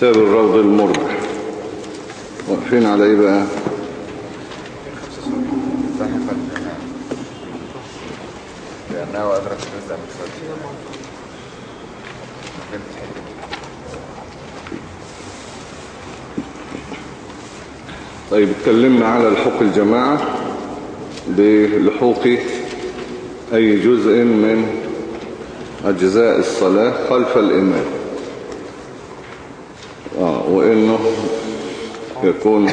كتاب الروض المربح واقفين على إيه بقى. لأنه. طيب اتكلمنا على لحوق الجماعة. بلحوق أي جزء من أجزاء الصلاة خلف الإمام آه وإنه يكون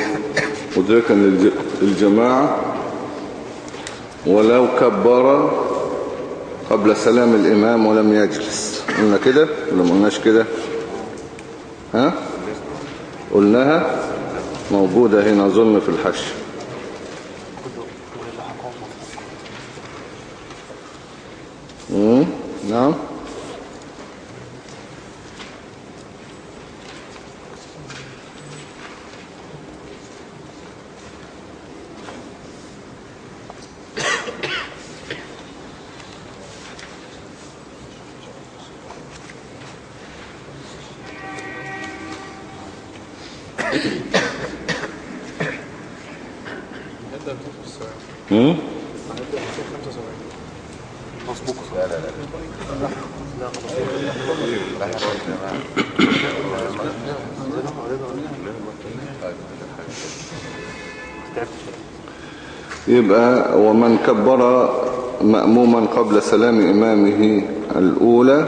مدركا للج- للجماعة ولو كبر قبل سلام الإمام ولم يجلس. قلنا كده ولا قلناش كده؟ ها؟ قلناها موجودة هنا أظن في الحش مم، نعم نبدأ من 75 مم؟ هنبدأ من 75 مسبوق لا لا لا لا خلاص لا حاجة يا جماعة عندنا قرينا طيب تعبت يبقى ومن كبر مأموما قبل سلام إمامه الأولى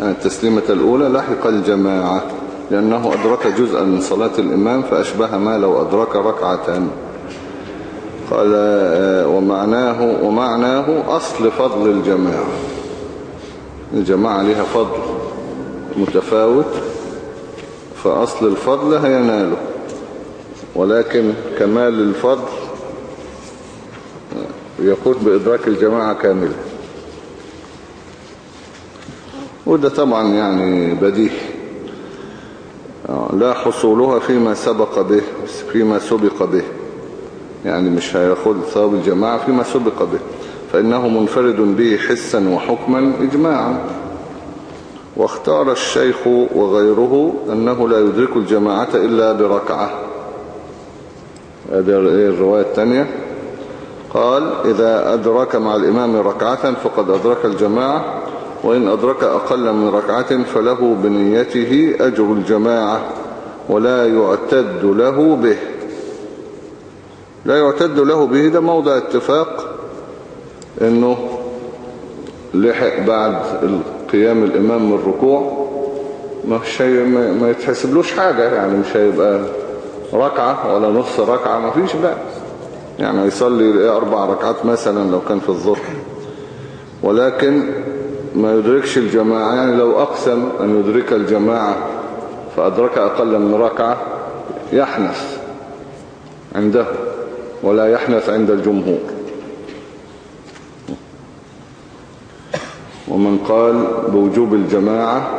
يعني التسليمة الأولى لحق الجماعة لأنه أدرك جزءا من صلاة الإمام فأشبه ما لو أدرك ركعة. قال آه، ومعناه ومعناه أصل فضل الجماعة. الجماعة لها فضل متفاوت فأصل الفضل هيناله ولكن كمال الفضل يقود بإدراك الجماعة كاملة. وده طبعا يعني بديهي. آه، لا حصولها فيما سبق به فيما سبق به. يعني مش هياخد ثواب الجماعة فيما سبق به. فإنه منفرد به حسا وحكما إجماعا. واختار الشيخ وغيره أنه لا يدرك الجماعة إلا بركعة. هذه الرواية الثانية. قال إذا أدرك مع الإمام ركعة فقد أدرك الجماعة وإن أدرك أقل من ركعة فله بنيته أجر الجماعة ولا يعتد له به. لا يعتد له به ده موضع اتفاق إنه لحق بعد قيام الإمام من الركوع. مش ما ما يتحسبلوش حاجة يعني مش هيبقى ركعة ولا نص ركعة ما فيش بقى. يعني يصلي أربع ركعات مثلا لو كان في الظهر. ولكن ما يدركش الجماعة يعني لو أقسم أن يدرك الجماعة فأدرك أقل من ركعة يحنث عنده ولا يحنث عند الجمهور. ومن قال بوجوب الجماعة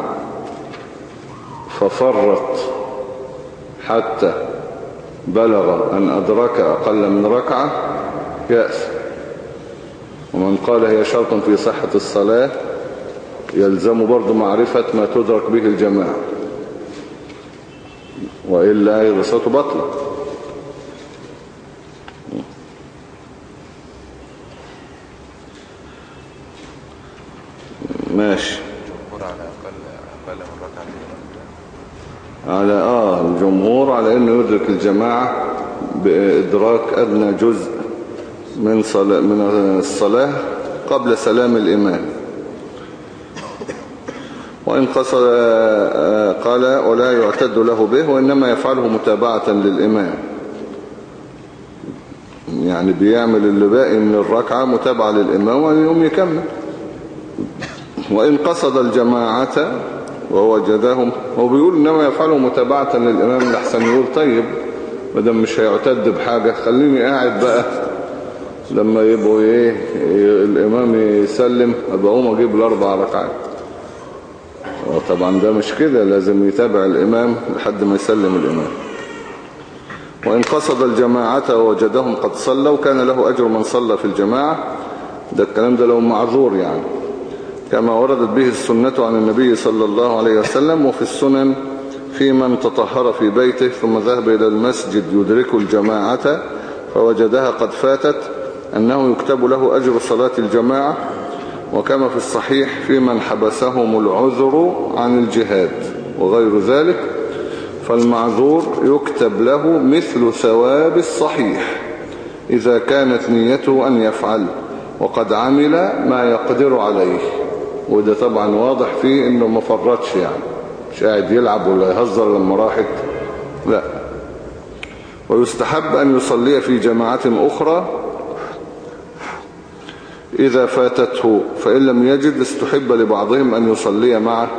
ففرط حتى بلغ أن أدرك أقل من ركعة يأس. ومن قال هي شرط في صحة الصلاة يلزم برضو معرفة ما تدرك به الجماعة. وإلا يبقى صلاته بطلة ماشي الجمهور على أقل أقل من ركعة على آه الجمهور على أنه يدرك الجماعة بإدراك أدنى جزء من صلاة من الصلاة قبل سلام الإمام. وإن قصد آه، قال ولا يعتد له به وإنما يفعله متابعة للإمام. يعني بيعمل اللي باقي من الركعة متابعة للإمام ويقوم يكمل. وإن قصد الجماعة ووجدهم هو بيقول إنما يفعله متابعة للإمام لحسن يقول طيب مدام مش هيعتد بحاجة خليني قاعد بقى. لما يبقوا إيه الإمام يسلم أبقى أقوم أجيب الأربع ركعات. وطبعا ده مش كده لازم يتابع الإمام لحد ما يسلم الإمام. وإن قصد الجماعة ووجدهم قد صلوا كان له أجر من صلى في الجماعة. ده الكلام ده لو معذور يعني. كما وردت به السنة عن النبي صلى الله عليه وسلم وفي السنن في من تطهر في بيته ثم ذهب إلى المسجد يدرك الجماعة فوجدها قد فاتت أنه يكتب له أجر صلاة الجماعة وكما في الصحيح في من حبسهم العذر عن الجهاد وغير ذلك فالمعذور يكتب له مثل ثواب الصحيح إذا كانت نيته أن يفعل وقد عمل ما يقدر عليه. وده طبعا واضح فيه إنه ما فرطش يعني. مش قاعد يلعب ولا يهزر لما راحت. لا. ويستحب أن يصلي في جماعة أخرى إذا فاتته فإن لم يجد استحب لبعضهم أن يصلي معه.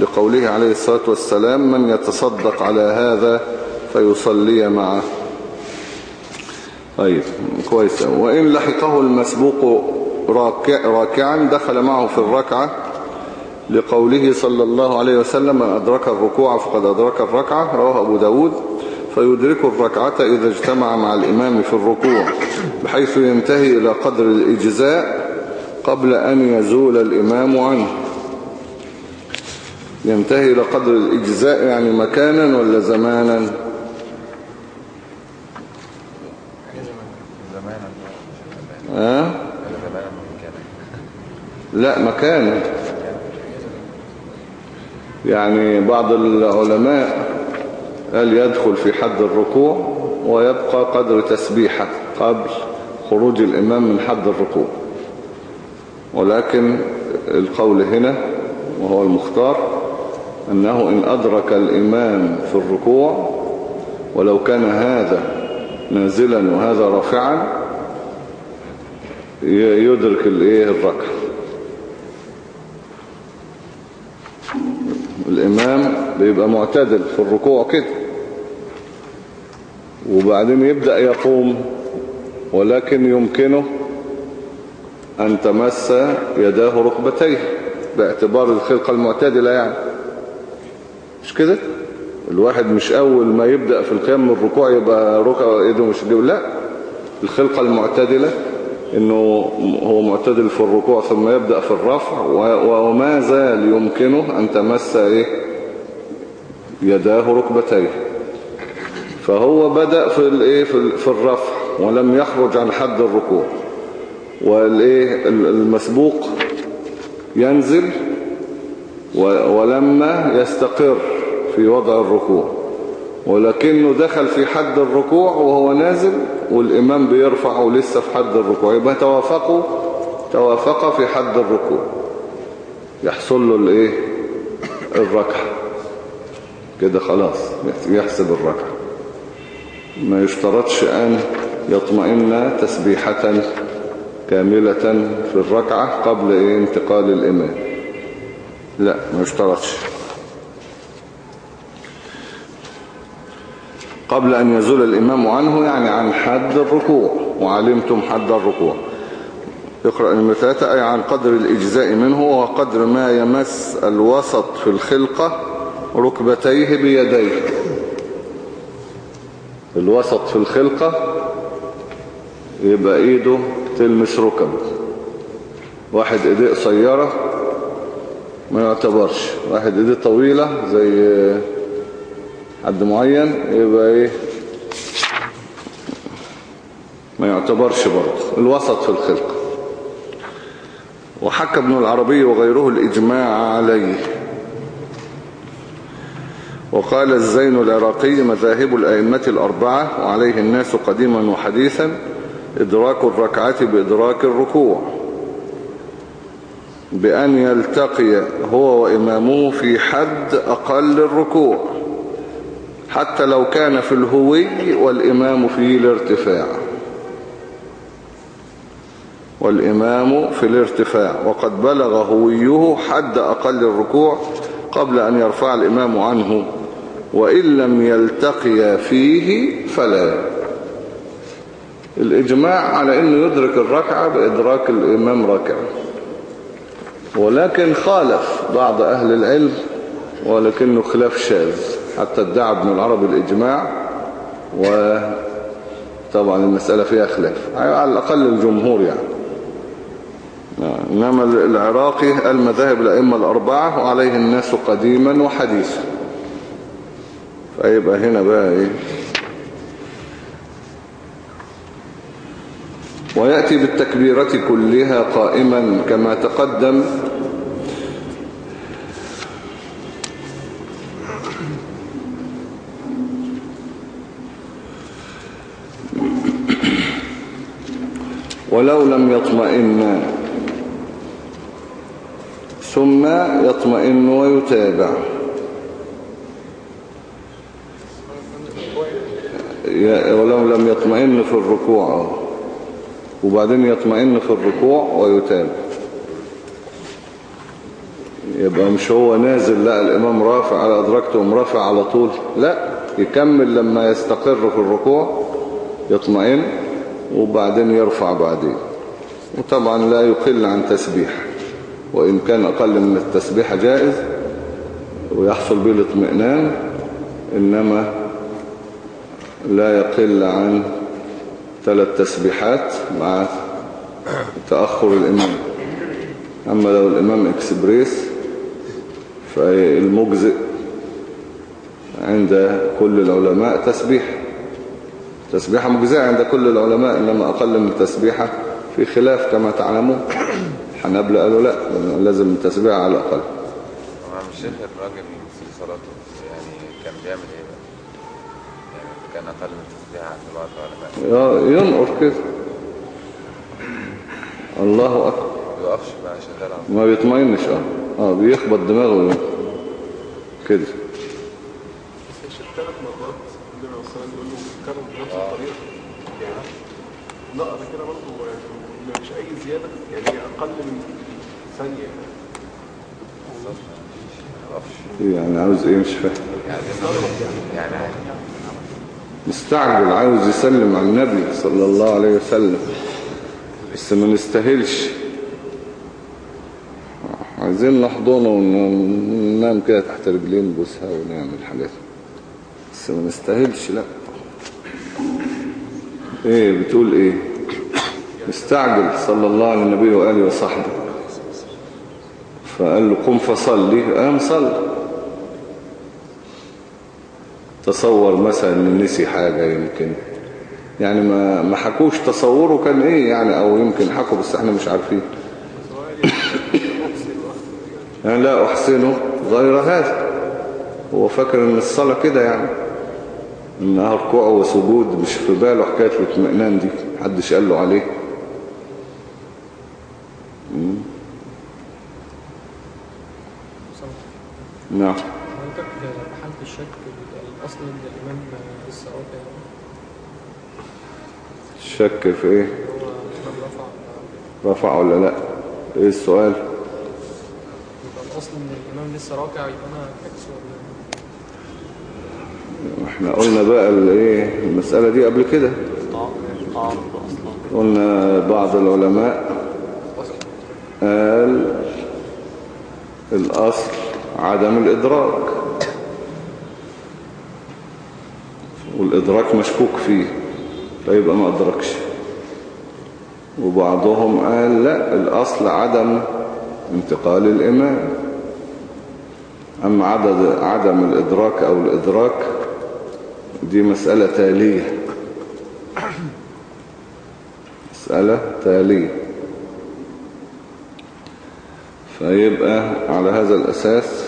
لقوله عليه الصلاة والسلام من يتصدق على هذا فيصلي معه. طيب كويس. وإن لحقه المسبوق راكع راكعا دخل معه في الركعة لقوله صلى الله عليه وسلم من أدرك الركوع فقد أدرك الركعة رواه أبو داود. فيدرك الركعة إذا اجتمع مع الإمام في الركوع بحيث ينتهي إلى قدر الإجزاء قبل أن يزول الإمام عنه. ينتهي إلى قدر الإجزاء يعني مكانا ولا زمانا؟ زمانا ها؟ زمانا مكانا لا مكانا يعني بعض العلماء قال يدخل في حد الركوع ويبقى قدر تسبيحة قبل خروج الإمام من حد الركوع. ولكن القول هنا وهو المختار أنه إن أدرك الإمام في الركوع ولو كان هذا نازلا وهذا رافعا يدرك الركعة. الإمام بيبقى معتدل في الركوع كده. وبعدين يبدأ يقوم ولكن يمكنه أن تمس يداه ركبتيه باعتبار الخلقة المعتدلة يعني. مش كده؟ الواحد مش أول ما يبدأ في القيام من الركوع يبقى ركع ايده مش دي لا الخلقة المعتدلة إنه هو معتدل في الركوع ثم يبدأ في الرفع وما زال يمكنه أن تمس إيه؟ يداه ركبتيه. فهو بدأ في الايه في ال- في الرفع ولم يخرج عن حد الركوع. والايه ال- المسبوق ينزل ولما يستقر في وضع الركوع. ولكنه دخل في حد الركوع وهو نازل والإمام بيرفعه لسه في حد الركوع. يبقى توافقوا؟ توافق في حد الركوع. يحصل له الإيه؟ الركعة. كده خلاص يحسب الركعة. ما يشترطش أن يطمئن تسبيحة كاملة في الركعة قبل إيه؟ انتقال الإمام. لا ما يشترطش. قبل أن يزول الإمام عنه يعني عن حد الركوع وعلمتم حد الركوع. اقرأ المثلاثة أي عن قدر الإجزاء منه وقدر ما يمس الوسط في الخلقة ركبتيه بيديه. الوسط في الخلقة يبقى إيده تلمس ركبة. واحد إيديه قصيرة ما يعتبرش. واحد إيديه طويلة زي حد معين يبقى إيه؟ ما يعتبرش برضه. الوسط في الخلقة. وحكى ابن العربي وغيره الإجماع عليه. وقال الزين العراقي مذاهب الأئمة الأربعة وعليه الناس قديما وحديثا إدراك الركعة بإدراك الركوع. بأن يلتقي هو وإمامه في حد أقل الركوع. حتى لو كان في الهوي والإمام في الارتفاع. والإمام في الارتفاع. وقد بلغ هويه حد أقل الركوع قبل أن يرفع الإمام عنه. وإن لم يلتقي فيه فلا. الإجماع على أنه يدرك الركعة بإدراك الإمام ركعة ولكن خالف بعض أهل العلم ولكنه خلاف شاذ. حتى ادعى ابن العرب الإجماع وطبعا المسألة فيها خلاف. على الأقل الجمهور يعني. إنما العراقي المذاهب الأئمة الأربعة وعليه الناس قديما وحديثا. فيبقى هنا بقى إيه؟ ويأتي بالتكبيرة كلها قائما كما تقدم. ولو لم يطمئن. ثم يطمئن ويتابع. ولو لم يطمئن في الركوع. وبعدين يطمئن في الركوع ويتابع. يبقى مش هو نازل لا الإمام رافع على أدركته رافع على طول. لا يكمل لما يستقر في الركوع يطمئن. وبعدين يرفع بعدين. وطبعا لا يقل عن تسبيح. وإن كان أقل من التسبيح جائز ويحصل به الاطمئنان إنما لا يقل عن ثلاث تسبيحات مع تأخر الإمام. أما لو الإمام إكسبريس فالمجزئ عند كل العلماء تسبيح. تسبيحة مجزئة عند كل العلماء إنما أقل من تسبيحة في خلاف كما تعلمون. الحنابلة قالوا لا لازم التسبيحة على الأقل. هو مش شيخ الراجل في صلاته يعني كان بيعمل إيه؟ بقى؟ يعني كان أقل من تسبيحة عند بعض العلماء. ينقر كده. الله أكبر. ما بيوقفش بقى شغال على ما بيطمئنش آه. آه بيخبط دماغه كده. بس الشيخ ثلاث مرات النبي عليه الصلاه والسلام يقول له كرم بنفس الطريقة. يعني نقرا كده برضه مش أي زيادة يعني أقل من ثانية. يعني عاوز إيه؟ مش فاهم. مستعجل عاوز يسلم على النبي صلى الله عليه وسلم بس ما نستاهلش. عايزين نحضنه وننام كده تحت رجلين نبوسها ونعمل حاجات. بس ما نستاهلش لا. إيه بتقول إيه؟ مستعجل صلى الله على النبي وآله وصحبه. فقال له قم فصلي. قام صلى. تصور مثلا إن نسي حاجة يمكن. يعني ما ما حكوش تصوره كان إيه يعني أو يمكن حكوا بس إحنا مش عارفين. يعني لا أحسنه غير هذا. هو فاكر إن الصلاة كده يعني. انها ركوع وسجود مش في باله حكاية الاطمئنان دي محدش قال له عليه. نعم. حالة الشك الأصل إن الإمام لسه راكع الشك في إيه؟ الإمام رفع. ولا لأ؟ إيه السؤال؟ يبقى الأصل إن الإمام لسه راكع يبقى أنا أكس ولا إحنا قلنا بقى الايه المسألة دي قبل كده. قلنا بعض العلماء قال الأصل عدم الإدراك. والإدراك مشكوك فيه فيبقى ما أدركش. وبعضهم قال لا الأصل عدم انتقال الإمام. أما عدد عدم الإدراك أو الإدراك دي مسألة تالية. مسألة تالية. فيبقى على هذا الأساس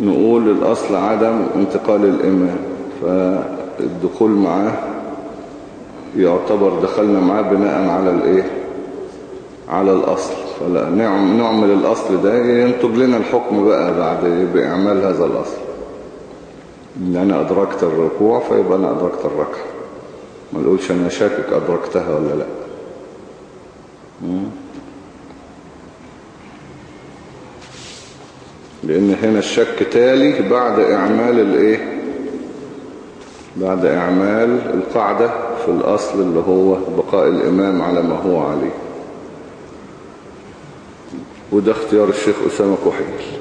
نقول الأصل عدم انتقال الإمام. فالدخول معاه يعتبر دخلنا معاه بناء على الإيه؟ على الأصل. فلا نعم نعمل الأصل ده ينتج لنا الحكم بقى بعد بإعمال هذا الأصل. إن أنا أدركت الركوع فيبقى أنا أدركت الركعة. ما نقولش أنا شاكك أدركتها ولا لأ. لأن هنا الشك تالي بعد إعمال الإيه؟ بعد إعمال القاعدة في الأصل اللي هو بقاء الإمام على ما هو عليه. وده اختيار الشيخ أسامة كحيل.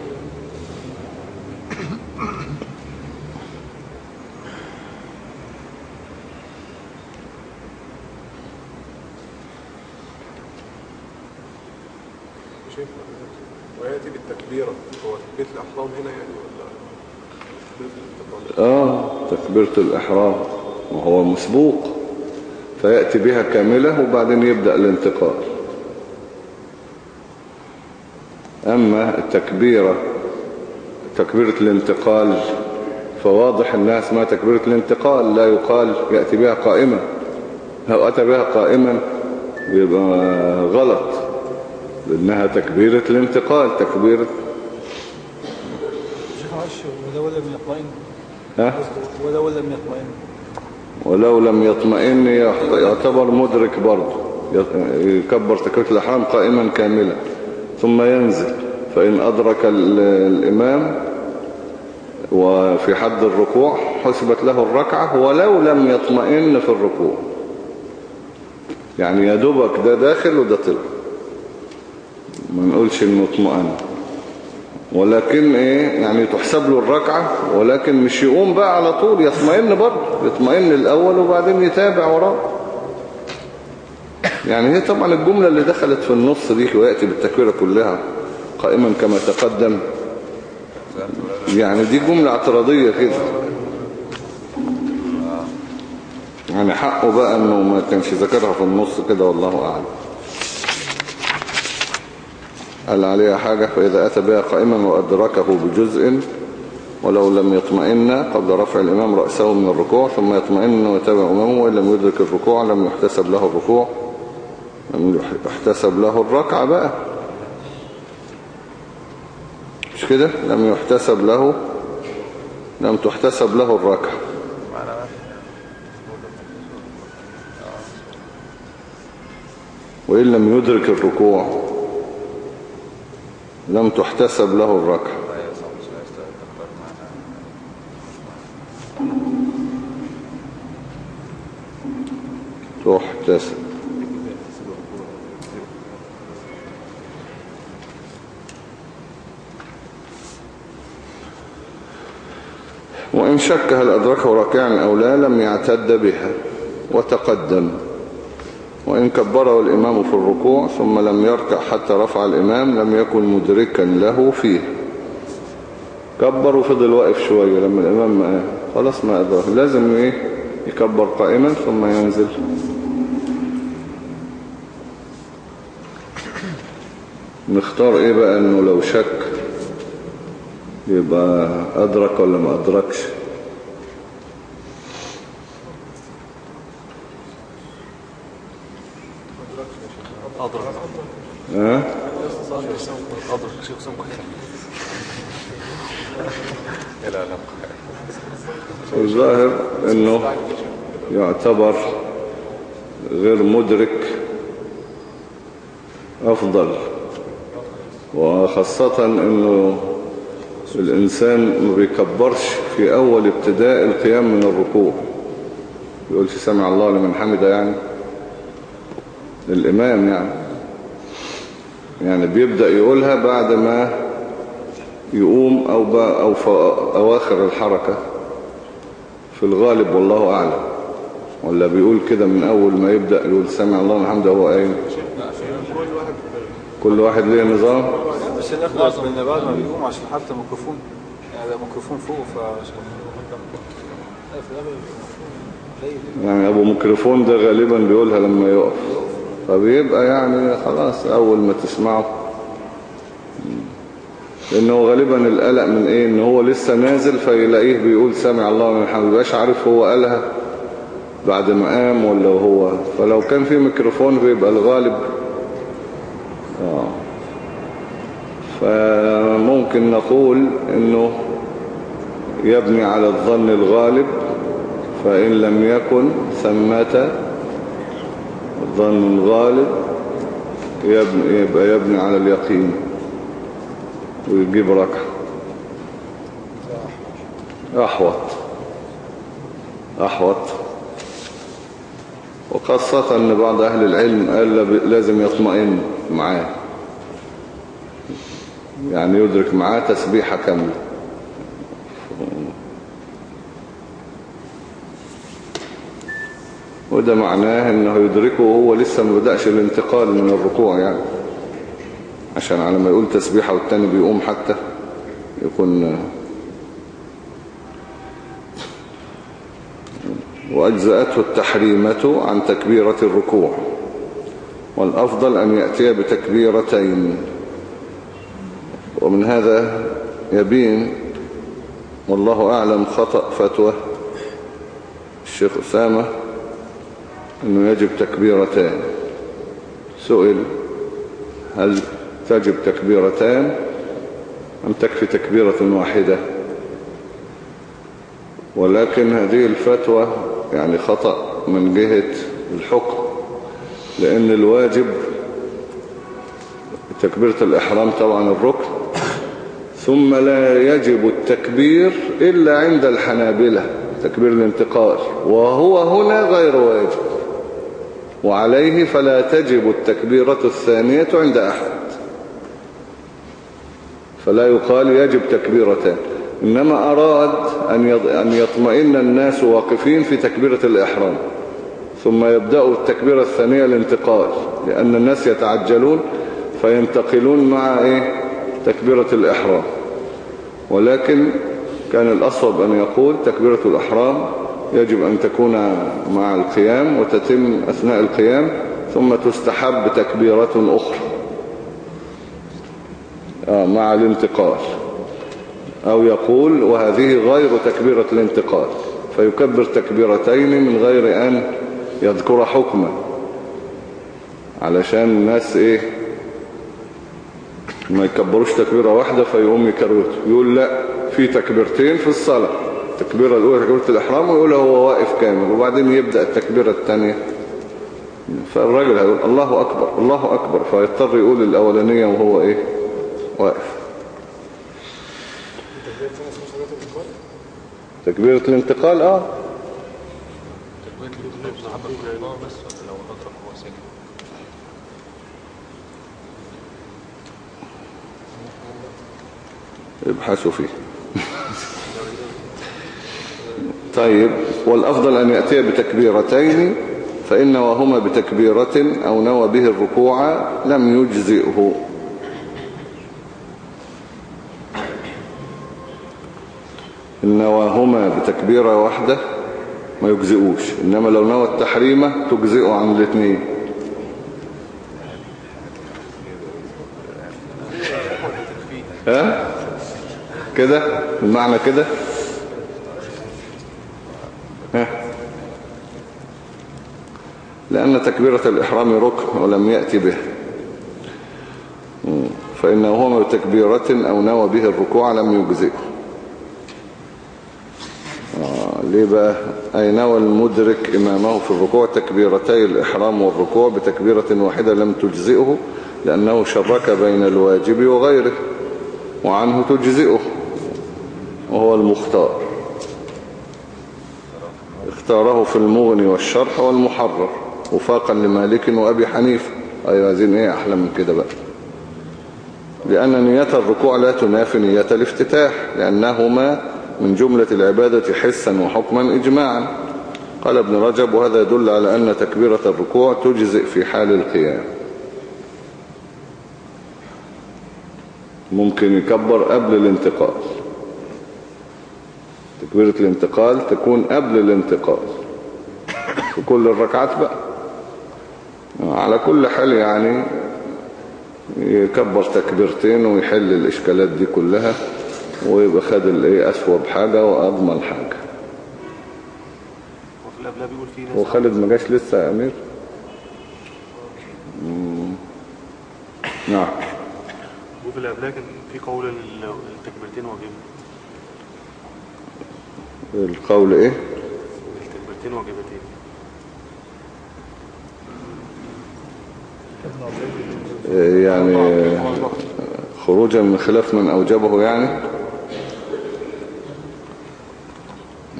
الإحرام هنا يعني ولا آه تكبيرة الإحرام وهو مسبوق. فيأتي بها كاملة وبعدين يبدأ الانتقال. أما التكبيرة تكبيرة الانتقال فواضح انها اسمها تكبيرة الانتقال لا يقال يأتي بها قائمة لو أتى بها قائما يبقى غلط لأنها تكبيرة الانتقال تكبيرة ولو لم يطمئن. ها؟ ولو لم يطمئن. ولو لم يطمئن يعتبر مدرك برضه. يكبر تكبيرة الإحرام قائما كاملا. ثم ينزل. فإن أدرك ال- الإمام وفي حد الركوع حسبت له الركعة ولو لم يطمئن في الركوع. يعني يا دوبك ده داخل وده طلع. ما نقولش إنه اطمئن ولكن إيه؟ يعني تحسب له الركعة ولكن مش يقوم بقى على طول يطمئن برضه يطمئن الأول وبعدين يتابع وراه. يعني هي طبعا الجملة اللي دخلت في النص دي ويأتي بالتكبيرة كلها قائما كما تقدم. يعني دي جملة اعتراضية كده. يعني حقه بقى إنه ما كانش ذكرها في النص كده والله أعلم. قال عليها حاجة؟ فإذا أتى بها قائما وأدركه بجزء ولو لم يطمئن قبل رفع الإمام رأسه من الركوع ثم يطمئن ويتابع أمامه وإن لم يدرك الركوع لم يحتسب له الركوع. لم يحتسب له الركعة بقى. مش كده؟ لم يحتسب له لم تحتسب له الركعة. وإن لم يدرك الركوع لم تحتسب له الركعة. تحتسب. وإن شك هل أدركه راكعا أو لا لم يعتد بها وتقدم. وإن كبره الإمام في الركوع ثم لم يركع حتى رفع الإمام لم يكن مدركا له فيه. كبر وفضل واقف شوية لما الإمام ما. خلاص ما أدرك لازم إيه؟ يكبر قائما ثم ينزل. نختار إيه بقى إنه لو شك يبقى أدرك ولا ما أدركش ها إلى علاقة أنه يعتبر غير مدرك أفضل. وخاصة أنه الإنسان ما بيكبرش في أول ابتداء القيام من الركوع. يقولش سمع الله لمن حمده يعني. الإمام يعني. يعني بيبدأ يقولها بعد ما يقوم ب... أو في أواخر الحركة. في الغالب والله أعلم. ولا بيقول كده من أول ما يبدأ يقول سمع الله الحمد وهو قايم. كل واحد ليه نظام؟ بس ناخد من بعد ما بيقوم عشان حتى ميكروفون يعني ده ميكروفون فوق فعشان. يعني أبو ميكروفون ده غالبا بيقولها لما يقف. فبيبقى يعني خلاص أول ما تسمعه لأنه غالبا القلق من إيه؟ إن هو لسه نازل فيلاقيه بيقول سامع الله من الحمد. مبقاش عارف هو قالها بعد ما قام ولا هو. فلو كان في ميكروفون بيبقى الغالب. آه. فممكن نقول إنه يبني على الظن الغالب. فإن لم يكن ثمة الظن الغالب يبني يبقى يبني على اليقين. ويجيب ركعة أحوط. أحوط. وخاصة أن بعض أهل العلم قال لازم يطمئن معاه. يعني يدرك معاه تسبيحة كاملة. وده معناه إنه يدركه وهو لسه ما بدأش الانتقال من الركوع يعني. عشان على ما يقول تسبيحة والتاني بيقوم حتى يكون وأجزأته التحريمة عن تكبيرة الركوع والأفضل أن يأتي بتكبيرتين. ومن هذا يبين والله أعلم خطأ فتوى الشيخ أسامة أنه يجب تكبيرتان سئل هل تجب تكبيرتان أم تكفي تكبيرة واحدة؟ ولكن هذه الفتوى يعني خطأ من جهة الحكم لأن الواجب تكبيرة الإحرام طبعا الركن ثم لا يجب التكبير إلا عند الحنابلة تكبير الانتقال وهو هنا غير واجب وعليه فلا تجب التكبيرة الثانية عند أحد. فلا يقال يجب تكبيرتان إنما أراد أن يطمئن الناس واقفين في تكبيرة الإحرام. ثم يبدأوا التكبيرة الثانية الانتقال لأن الناس يتعجلون فينتقلون مع إيه؟ تكبيرة الإحرام. ولكن كان الأصوب أن يقول تكبيرة الإحرام يجب أن تكون مع القيام وتتم أثناء القيام ثم تستحب تكبيرة أخرى. مع الانتقال. أو يقول وهذه غير تكبيرة الانتقال فيكبر تكبيرتين من غير أن يذكر حكما. علشان الناس إيه ما يكبروش تكبيرة واحدة فيقوم يكروت يقول لا في تكبيرتين في الصلاة. التكبيرة الأولى تكبيرة الإحرام ويقول هو واقف كامل وبعدين يبدأ التكبيرة الثانية. فالراجل هيقول الله أكبر الله أكبر. فيضطر يقول الأولانية وهو إيه؟ واقف. تكبيرة الانتقال آه. ابحثوا فيه. طيب والأفضل أن يأتي بتكبيرتين فإن نواهما بتكبيرة أو نوى به الركوع لم يجزئه. نواهما بتكبيرة واحدة ما يجزئوش إنما لو نوى التحريمة تجزئه عن الاثنين. ها؟ كده؟ المعنى كده؟ ها؟ لأن تكبيرة الإحرام ركن ولم يأتي به. فإنه هو بتكبيرة أو نوى به الركوع لم يجزئه. ليه بقى أي نوى المدرك إمامه في الركوع تكبيرتي الإحرام والركوع بتكبيرة واحدة لم تجزئه لأنه شرك بين الواجب وغيره وعنه تجزئه وهو المختار. اختاره في المغني والشرح والمحرر وفاقا لمالك وأبي حنيفة. أيوة عايزين إيه أحلى من كده بقى؟ لأن نية الركوع لا تنافي نية الافتتاح لأنهما من جملة العبادة حسا وحكما إجماعا. قال ابن رجب وهذا يدل على أن تكبيرة الركوع تجزئ في حال القيام. ممكن يكبر قبل الانتقال. تكبيرة الانتقال تكون قبل الانتقال. في كل الركعات بقى. على كل حال يعني يكبر تكبيرتين ويحل الإشكالات دي كلها. ويبقى خد الإيه أسوب حاجة وأضمن حاجة. وفي بيقول فيه ناس وخالد ما جاش لسه يا أمير؟ مم. نعم. وفي الأبلاب كان في قول ال- التكبيرتين واجبين. القول إيه؟ التكبيرتين واجبتين. يعني خروجا من خلاف من أوجبه يعني؟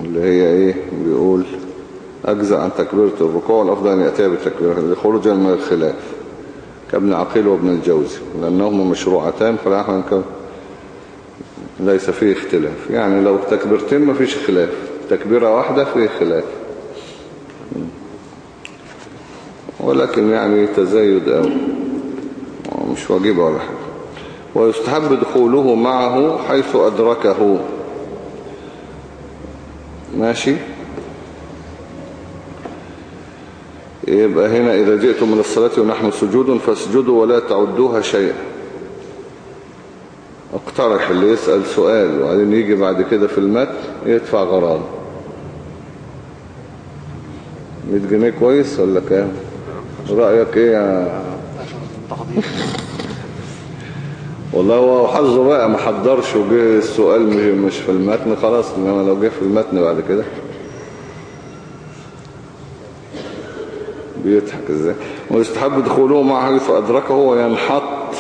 اللي هي إيه؟ بيقول أجزأ عن تكبيرة الركوع والأفضل أن يأتيها بالتكبيرة خروجا من الخلاف كابن عقيل وابن الجوزي لأنهما مشروعتان فلا كم ليس فيه اختلاف. يعني لو تكبيرتين ما فيش خلاف تكبيرة واحدة فيه خلاف. ولكن يعني تزايد أو مش واجبة ولا حاجة. ويستحب دخوله معه حيث أدركه. ماشي. يبقى هنا إذا جئتم من الصلاة ونحن سجود فاسجدوا ولا تعدوها شيئا. اقترح اللي يسأل سؤال وبعدين يجي بعد كده في المتن يدفع غرام. 100 جنيه كويس ولا كام؟ رأيك إيه يا والله هو حظه بقى ما حضرش وجه السؤال مش- في المتن خلاص إنما لو جه في المتن بعد كده. بيضحك إزاي؟ ويستحب دخوله معه حيث أدركه وينحط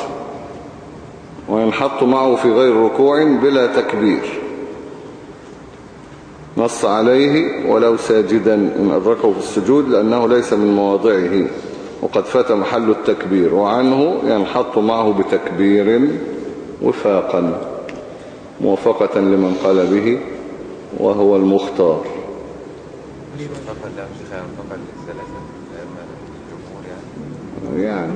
وينحط معه في غير ركوع بلا تكبير. نص عليه ولو ساجدا إن أدركه في السجود لأنه ليس من مواضعه. وقد فات محل التكبير وعنه ينحط معه بتكبير وفاقا موافقة لمن قال به وهو المختار. يعني يعني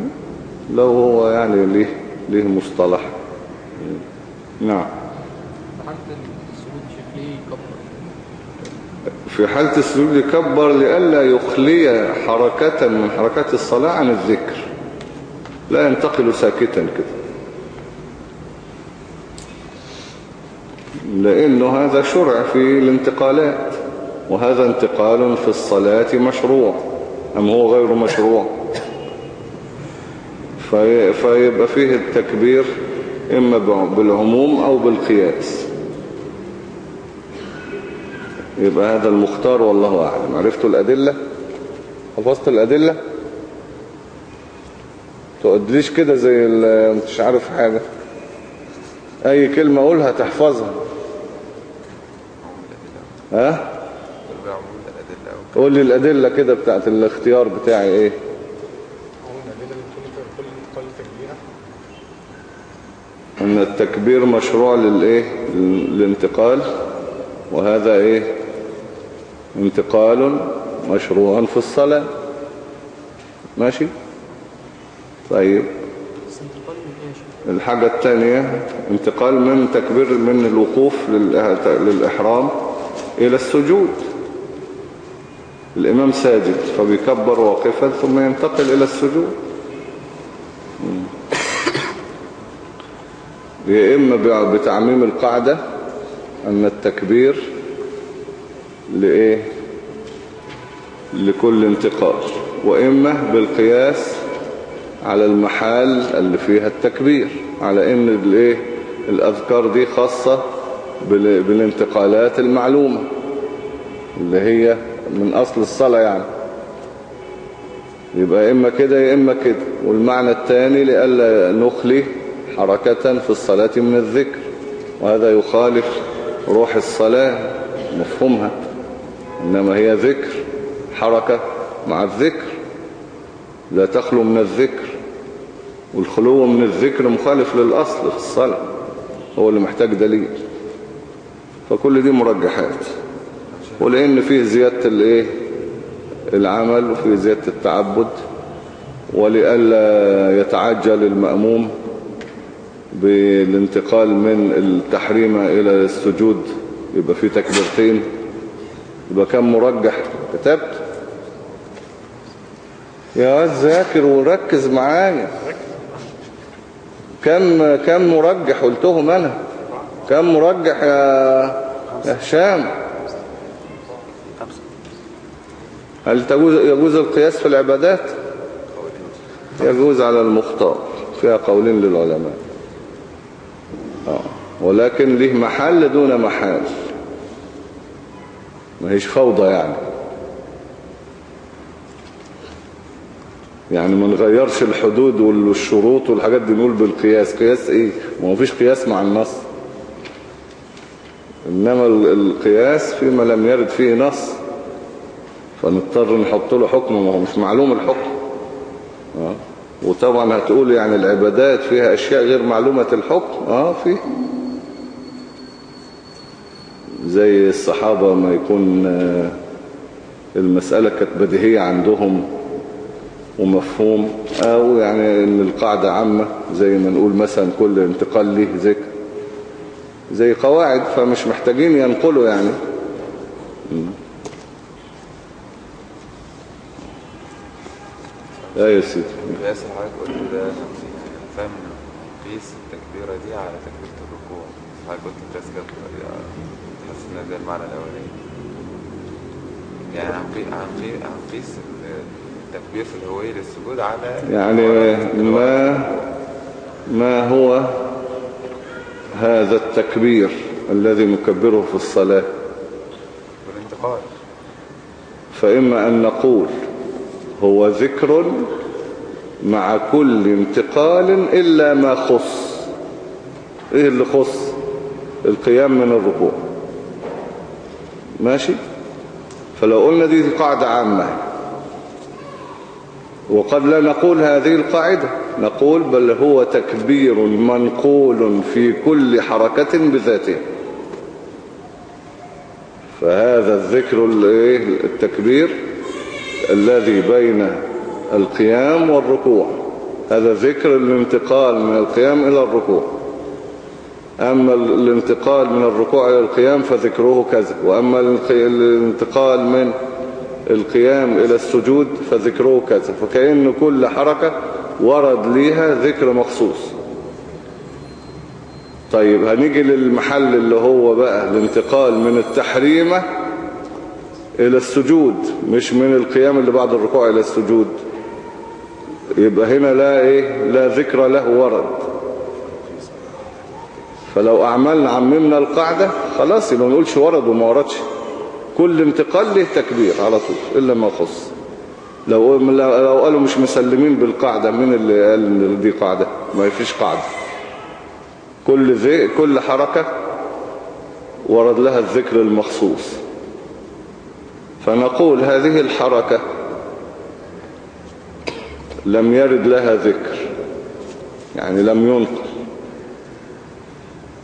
لو هو يعني ليه ليه مصطلح. نعم في حالة السجود شيخ ليه يكبر في حالة السجود يكبر لئلا يخلي حركة من حركات الصلاة عن الذكر. لا ينتقل ساكتا كده. لأنه هذا شرع في الانتقالات وهذا انتقال في الصلاة مشروع. أم هو غير مشروع؟ في فيبقى فيه التكبير إما بالعموم أو بالقياس. يبقى هذا المختار والله أعلم. عرفتوا الأدلة؟ حفظت الأدلة؟ تقعدليش كده زي مش عارف حاجة. أي كلمة أقولها تحفظها. ها؟ قول لي الأدلة كده بتاعت الاختيار بتاعي إيه؟ أن التكبير مشروع للإيه؟ للانتقال. وهذا إيه؟ انتقال مشروع في الصلاة ماشي طيب؟ الحاجة الثانية انتقال من تكبير من الوقوف للإحرام إلى السجود الإمام ساجد فبيكبر واقفا ثم ينتقل إلى السجود. يا إما بتعميم القاعدة أن التكبير لإيه؟ لكل انتقال وإما بالقياس على المحال اللي فيها التكبير على إن الإيه؟ الأذكار دي خاصة بال- بالانتقالات المعلومة اللي هي من أصل الصلاة يعني. يبقى إما كده يا إما كده. والمعنى الثاني لألا نخلي حركة في الصلاة من الذكر وهذا يخالف روح الصلاة مفهومها. إنما هي ذكر حركة مع الذكر. لا تخلو من الذكر والخلو من الذكر مخالف للأصل في الصلاة هو اللي محتاج دليل. فكل دي مرجحات. ولأن فيه زيادة الإيه؟ العمل وفيه زيادة التعبد. ولئلا يتعجل المأموم بالانتقال من التحريم إلى السجود يبقى فيه تكبيرتين. يبقى كم مرجح كتبت؟ يا واد ذاكر وركز معايا. كم كم مرجح قلتهم أنا؟ كم مرجح يا يا هشام؟ هل تجوز يجوز القياس في العبادات؟ يجوز على المختار فيها قولين للعلماء. آه. ولكن له محل دون محال. ما هيش فوضى يعني. يعني ما نغيرش الحدود والشروط والحاجات دي نقول بالقياس. قياس إيه؟ ما هو فيش قياس مع النص. إنما ال- القياس فيما لم يرد فيه نص فنضطر نحط له حكم. ما هو مش معلوم الحكم. آه. وطبعا هتقول يعني العبادات فيها أشياء غير معلومة الحكم. آه فيه. زي الصحابة ما يكون آه، المسألة كانت بديهية عندهم ومفهوم أو يعني إن القاعدة عامة زي ما نقول مثلا كل انتقال ليه ذكر زي قواعد فمش محتاجين ينقلوا يعني. إيه يا سيدي. اللي حضرتك قلت ده فاهم إن قيس التكبيرة دي على تكبيرة الركوع. حضرتك قلت القياس إنها زي المعنى الأولاني يعني هنقي- هنقي- هنقيس التكبير في الهوية للسجود على يعني ما ما هو هذا التكبير الذي نكبره في الصلاة؟ والانتقال. فإما أن نقول هو ذكر مع كل انتقال إلا ما خص. إيه اللي خص؟ القيام من الركوع. ماشي؟ فلو قلنا دي قاعدة عامة وقد لا نقول هذه القاعدة نقول بل هو تكبير منقول في كل حركة بذاته فهذا الذكر؟ التكبير الذي بين القيام والركوع. هذا ذكر الانتقال من القيام إلى الركوع. أما الانتقال من الركوع إلى القيام فذكره كذا وأما الانتقال من القيام إلى السجود فذكره كذا فكأن كل حركة ورد ليها ذكر مخصوص. طيب هنيجي للمحل اللي هو بقى الانتقال من التحريمة إلى السجود مش من القيام اللي بعد الركوع إلى السجود. يبقى هنا لا إيه لا ذكر له ورد. فلو أعملنا عممنا القاعدة خلاص يبقى ما نقولش ورد وما وردش. كل انتقال له تكبير على طول إلا ما خص لو لو قالوا مش مسلمين بالقاعدة مين اللي قال دي قاعدة؟ ما فيش قاعدة. كل ذي كل حركة ورد لها الذكر المخصوص. فنقول هذه الحركة لم يرد لها ذكر يعني لم ينقل.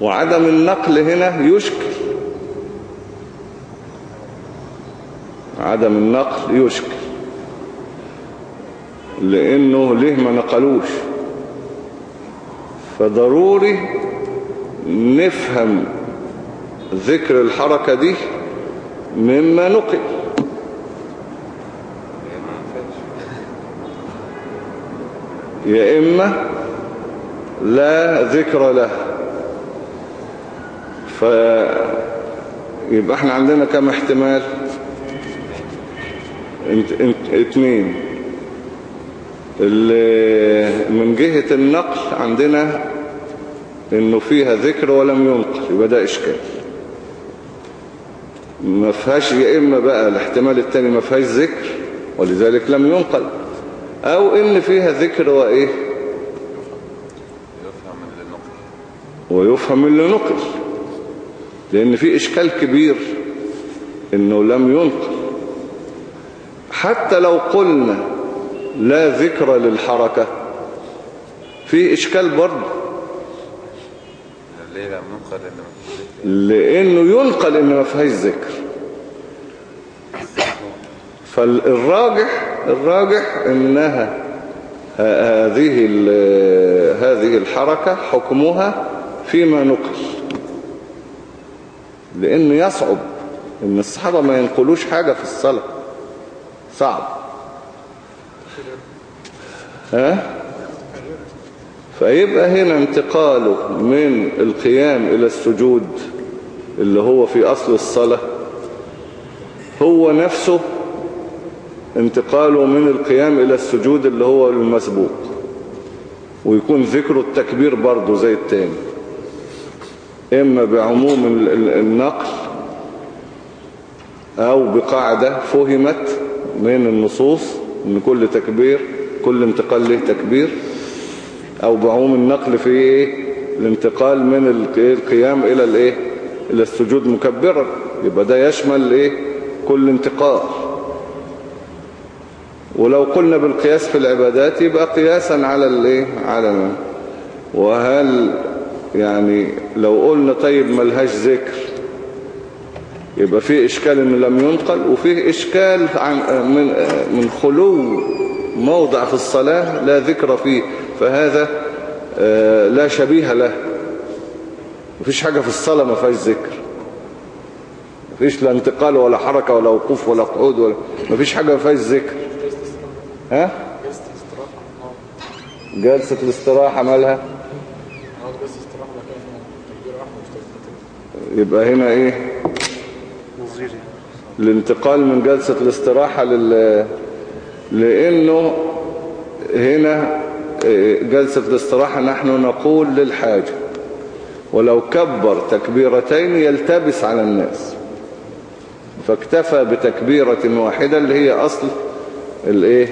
وعدم النقل هنا يشكل. عدم النقل يشكل. لأنه ليه ما نقلوش؟ فضروري نفهم ذكر الحركة دي مما نقل. يا إما لا ذكر له فيبقى إحنا عندنا كم احتمال؟ اتنين. اللي من جهة النقل عندنا انه فيها ذكر ولم ينقل يبقى ده إشكال. ما فيهاش يا إما بقى الاحتمال التاني ما فيهاش ذكر ولذلك لم ينقل. أو إن فيها ذكر وإيه؟ ويفهم اللي نقل. لأن في إشكال كبير إنه لم ينقل حتى لو قلنا لا ذكر للحركة في إشكال برضه. لأنه ينقل إن ما فيهاش ذكر فالراجح الراجح إنها هذه هذه الحركة حكمها فيما نقل. لأنه يصعب إن الصحابة ما ينقلوش حاجة في الصلاة. صعب. ها؟ فيبقى هنا انتقاله من القيام إلى السجود اللي هو في أصل الصلاة. هو نفسه انتقاله من القيام إلى السجود اللي هو المسبوق. ويكون ذكره التكبير برضه زي التاني. إما بعموم ال- ال- النقل أو بقاعدة فهمت من النصوص ان كل تكبير كل انتقال له تكبير أو بعموم النقل في إيه؟ الانتقال من ال- القيام إلى الإيه؟ إلى السجود مكبرا يبقى ده يشمل إيه؟ كل انتقال ولو قلنا بالقياس في العبادات يبقى قياسا على الإيه على وهل يعني لو قلنا طيب ملهاش ذكر يبقى فيه إشكال إنه لم ينقل وفيه إشكال عن من من خلو موضع في الصلاة لا ذكر فيه فهذا آه، لا شبيه له. مفيش حاجة في الصلاة ما فيهاش ذكر. مفيش لا انتقال ولا حركة ولا وقوف ولا قعود ولا مفيش حاجة ما فيهاش ذكر. ها؟ جلسة الاستراحة. مالها عاوز بس استراحة لكن تكبير واحد مش تكبيرتين يبقى هنا إيه؟ الانتقال من جلسة الاستراحة لل... لإنه هنا إيه، جلسة الاستراحة نحن نقول للحاجة. ولو كبر تكبيرتين يلتبس على الناس. فاكتفى بتكبيرة واحدة اللي هي أصل الإيه؟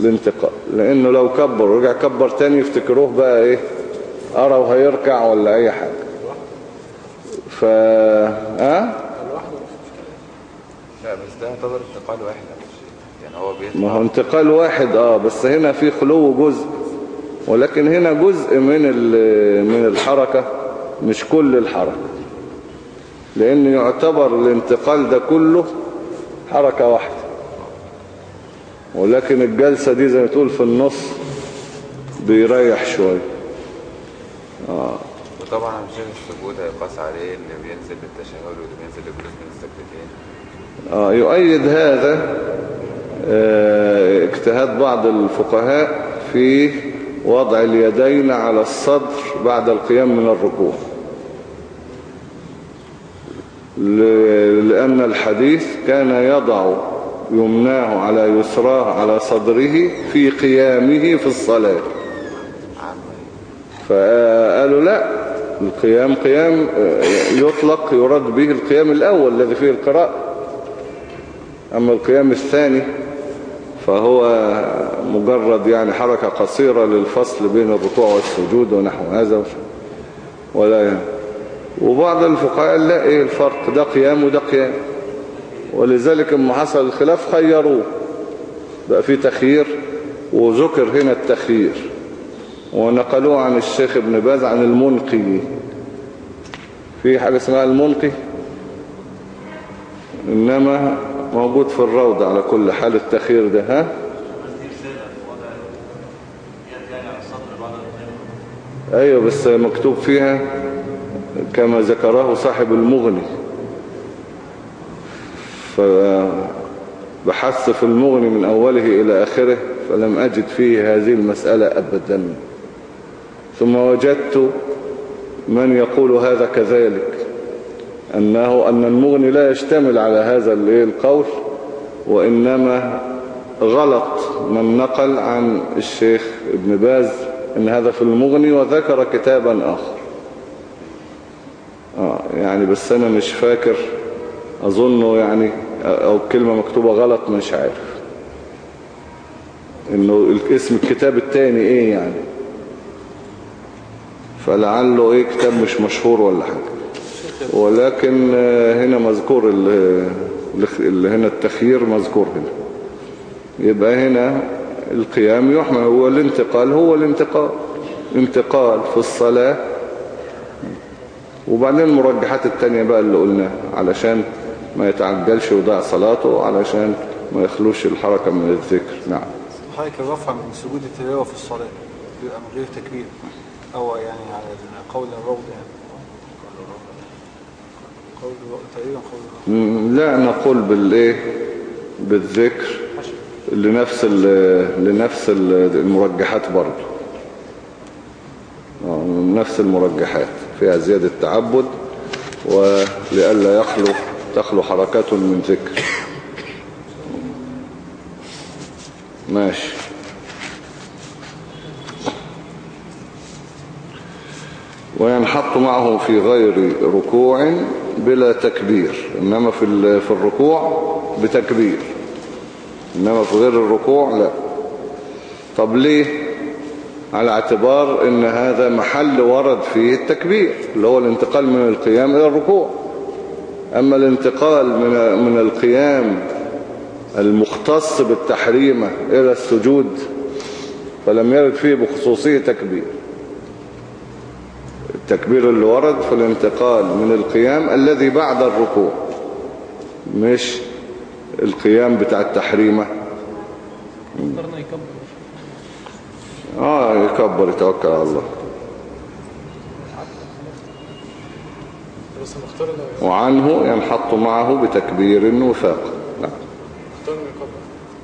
الانتقال. لأنه لو كبر ورجع كبر تاني يفتكروه بقى إيه؟ أرى وهيركع ولا أي حاجة. ف ها؟ لا بس ده يعتبر انتقال واحد. يعني هو ما هو انتقال واحد آه بس هنا في خلو جزء. ولكن هنا جزء من من الحركة مش كل الحركة. لأن يعتبر الانتقال ده كله حركة واحدة. ولكن الجلسة دي زي ما تقول في النص بيريح شوية. وطبعا مش السجود هيقاس عليه اللي بينزل للتشهد واللي بينزل لجلوس من السجدتين آه، يؤيد هذا آه، اجتهاد بعض الفقهاء في وضع اليدين على الصدر بعد القيام من الركوع. لأن الحديث كان يضع يمناه على يسراه على صدره في قيامه في الصلاة. فقالوا لا القيام قيام آه، يطلق يراد به القيام الأول الذي فيه القراءة. أما القيام الثاني فهو مجرد يعني حركة قصيرة للفصل بين الركوع والسجود ونحو هذا. ولا يعني. وبعض الفقهاء لا إيه الفرق؟ ده قيام وده قيام. ولذلك لما حصل الخلاف خيروه. بقى في تخيير وذكر هنا التخيير. ونقلوه عن الشيخ ابن باز عن المنقي. في حاجة اسمها المنقي؟ إنما موجود في الروضة على كل حال التخيير ده ها؟ أيوة بس مكتوب فيها كما ذكره صاحب المغني. فبحثت في المغني من أوله إلى آخره فلم أجد فيه هذه المسألة أبدا. ثم وجدت من يقول هذا كذلك أنه أن المغني لا يشتمل على هذا القول وإنما غلط من نقل عن الشيخ ابن باز أن هذا في المغني وذكر كتابا آخر. آه يعني بس أنا مش فاكر أظنه يعني أو كلمة مكتوبة غلط مش عارف. إنه اسم الكتاب التاني إيه يعني؟ فلعله إيه كتاب مش مشهور ولا حاجة. ولكن آه، هنا مذكور ال- اللي هنا التخيير مذكور هنا. يبقى هنا القيام يحمل هو الانتقال هو الانتقال. انتقال في الصلاة. وبعدين المرجحات التانية بقى اللي قلناها علشان ما يتعجلش ويضيع صلاته علشان ما يخلوش الحركة من الذكر. نعم. حضرتك الرفع من سجود التلاوة في الصلاة بيبقى من غير تكبير. أو يعني على قول الروض يعني. قول تقريبا قول لا نقول بالإيه؟ بالذكر لنفس لنفس ال- المرجحات برضه. آه، نفس المرجحات فيها زيادة تعبد ولئلا يخلو تخلو حركات من ذكر. ماشي. وينحط معه في غير ركوع بلا تكبير إنما في في الركوع بتكبير إنما في غير الركوع لا. طب ليه؟ على اعتبار إن هذا محل ورد فيه التكبير اللي هو الانتقال من القيام إلى الركوع. أما الانتقال من من القيام المختص بالتحريمة إلى السجود فلم يرد فيه بخصوصية تكبير. التكبير اللي ورد في الانتقال من القيام الذي بعد الركوع مش القيام بتاع التحريمة. آه يكبر يتوكل على الله. وعنه ينحط معه بتكبير وفاق.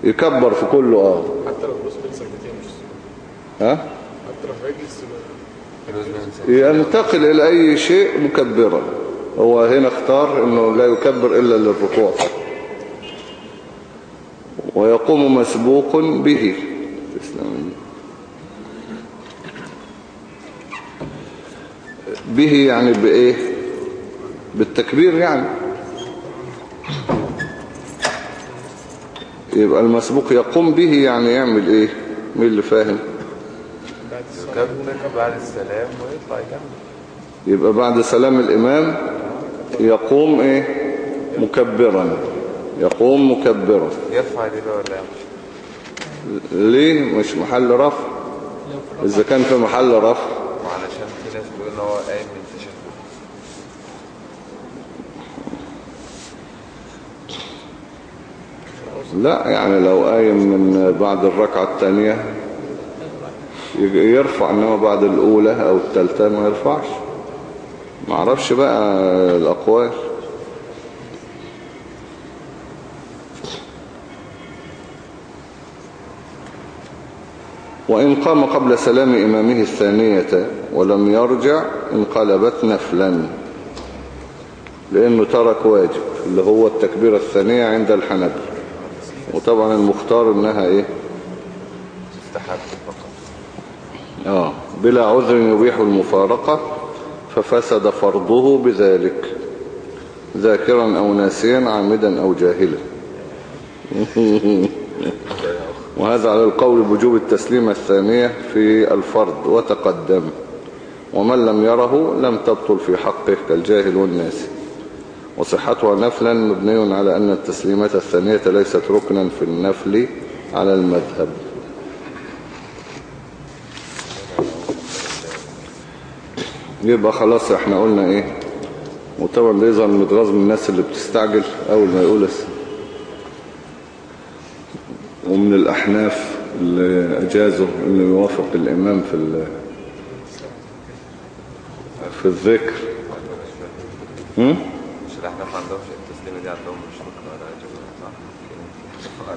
يكبر. في كله آه. حتى لو بص بين سجدتين مش ها؟ ينتقل إلى أي شيء مكبرا. هو هنا اختار أنه لا يكبر إلا للركوع. ويقوم مسبوق به. به يعني بإيه؟ بالتكبير يعني. يبقى المسبوق يقوم به يعني يعمل إيه؟ مين اللي فاهم. بعد السلام ويطلع يكمل. يبقى بعد سلام الإمام يقوم إيه؟ مكبرا. يقوم مكبرا. يرفع دي بقى ولا يعمل ليه؟ مش محل رفع؟ إذا كان في محل رفع. وعلشان في ناس بيقول إن هو قايم من التشهد لا يعني لو قايم من بعد الركعة الثانية يرفع إنما بعد الأولى أو الثالثة ما يرفعش. ما أعرفش بقى الأقوال. وإن قام قبل سلام إمامه الثانية ولم يرجع انقلبت نفلا لأنه ترك واجب اللي هو التكبيرة الثانية عند الحنبل. وطبعا المختار إنها إيه؟ استحب آه. بلا عذر يبيح المفارقة ففسد فرضه بذلك. ذاكرا أو ناسيا عامدا أو جاهلا. وهذا على القول بوجوب التسليمة الثانية في الفرض وتقدم. ومن لم يره لم تبطل في حقه كالجاهل والناس. وصحتها نفلا مبني على أن التسليمة الثانية ليست ركنا في النفل على المذهب. يبقى خلاص إحنا قلنا إيه؟ وطبعا ده يظهر متغاظ من الناس اللي بتستعجل أول ما يقول ومن الأحناف اللي أجازوا انه يوافق الإمام في في الذكر. هم؟ مش الاحناف عندهمش التسليمة دي عندهم مش صح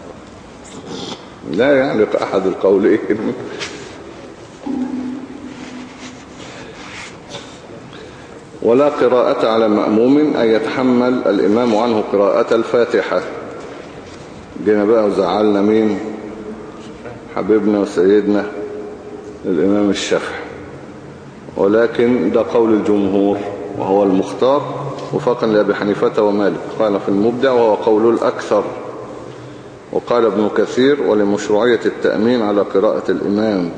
لا يعلق أحد القولين. ولا قراءة على مأموم أن يتحمل الإمام عنه قراءة الفاتحة. جينا بقى وزعلنا مين؟ حبيبنا وسيدنا الإمام الشافعي. ولكن ده قول الجمهور وهو المختار وفقا لأبي حنيفة ومالك. قال في المبدع وهو قول الأكثر. وقال ابن كثير ولمشروعية التأمين على قراءة الإمام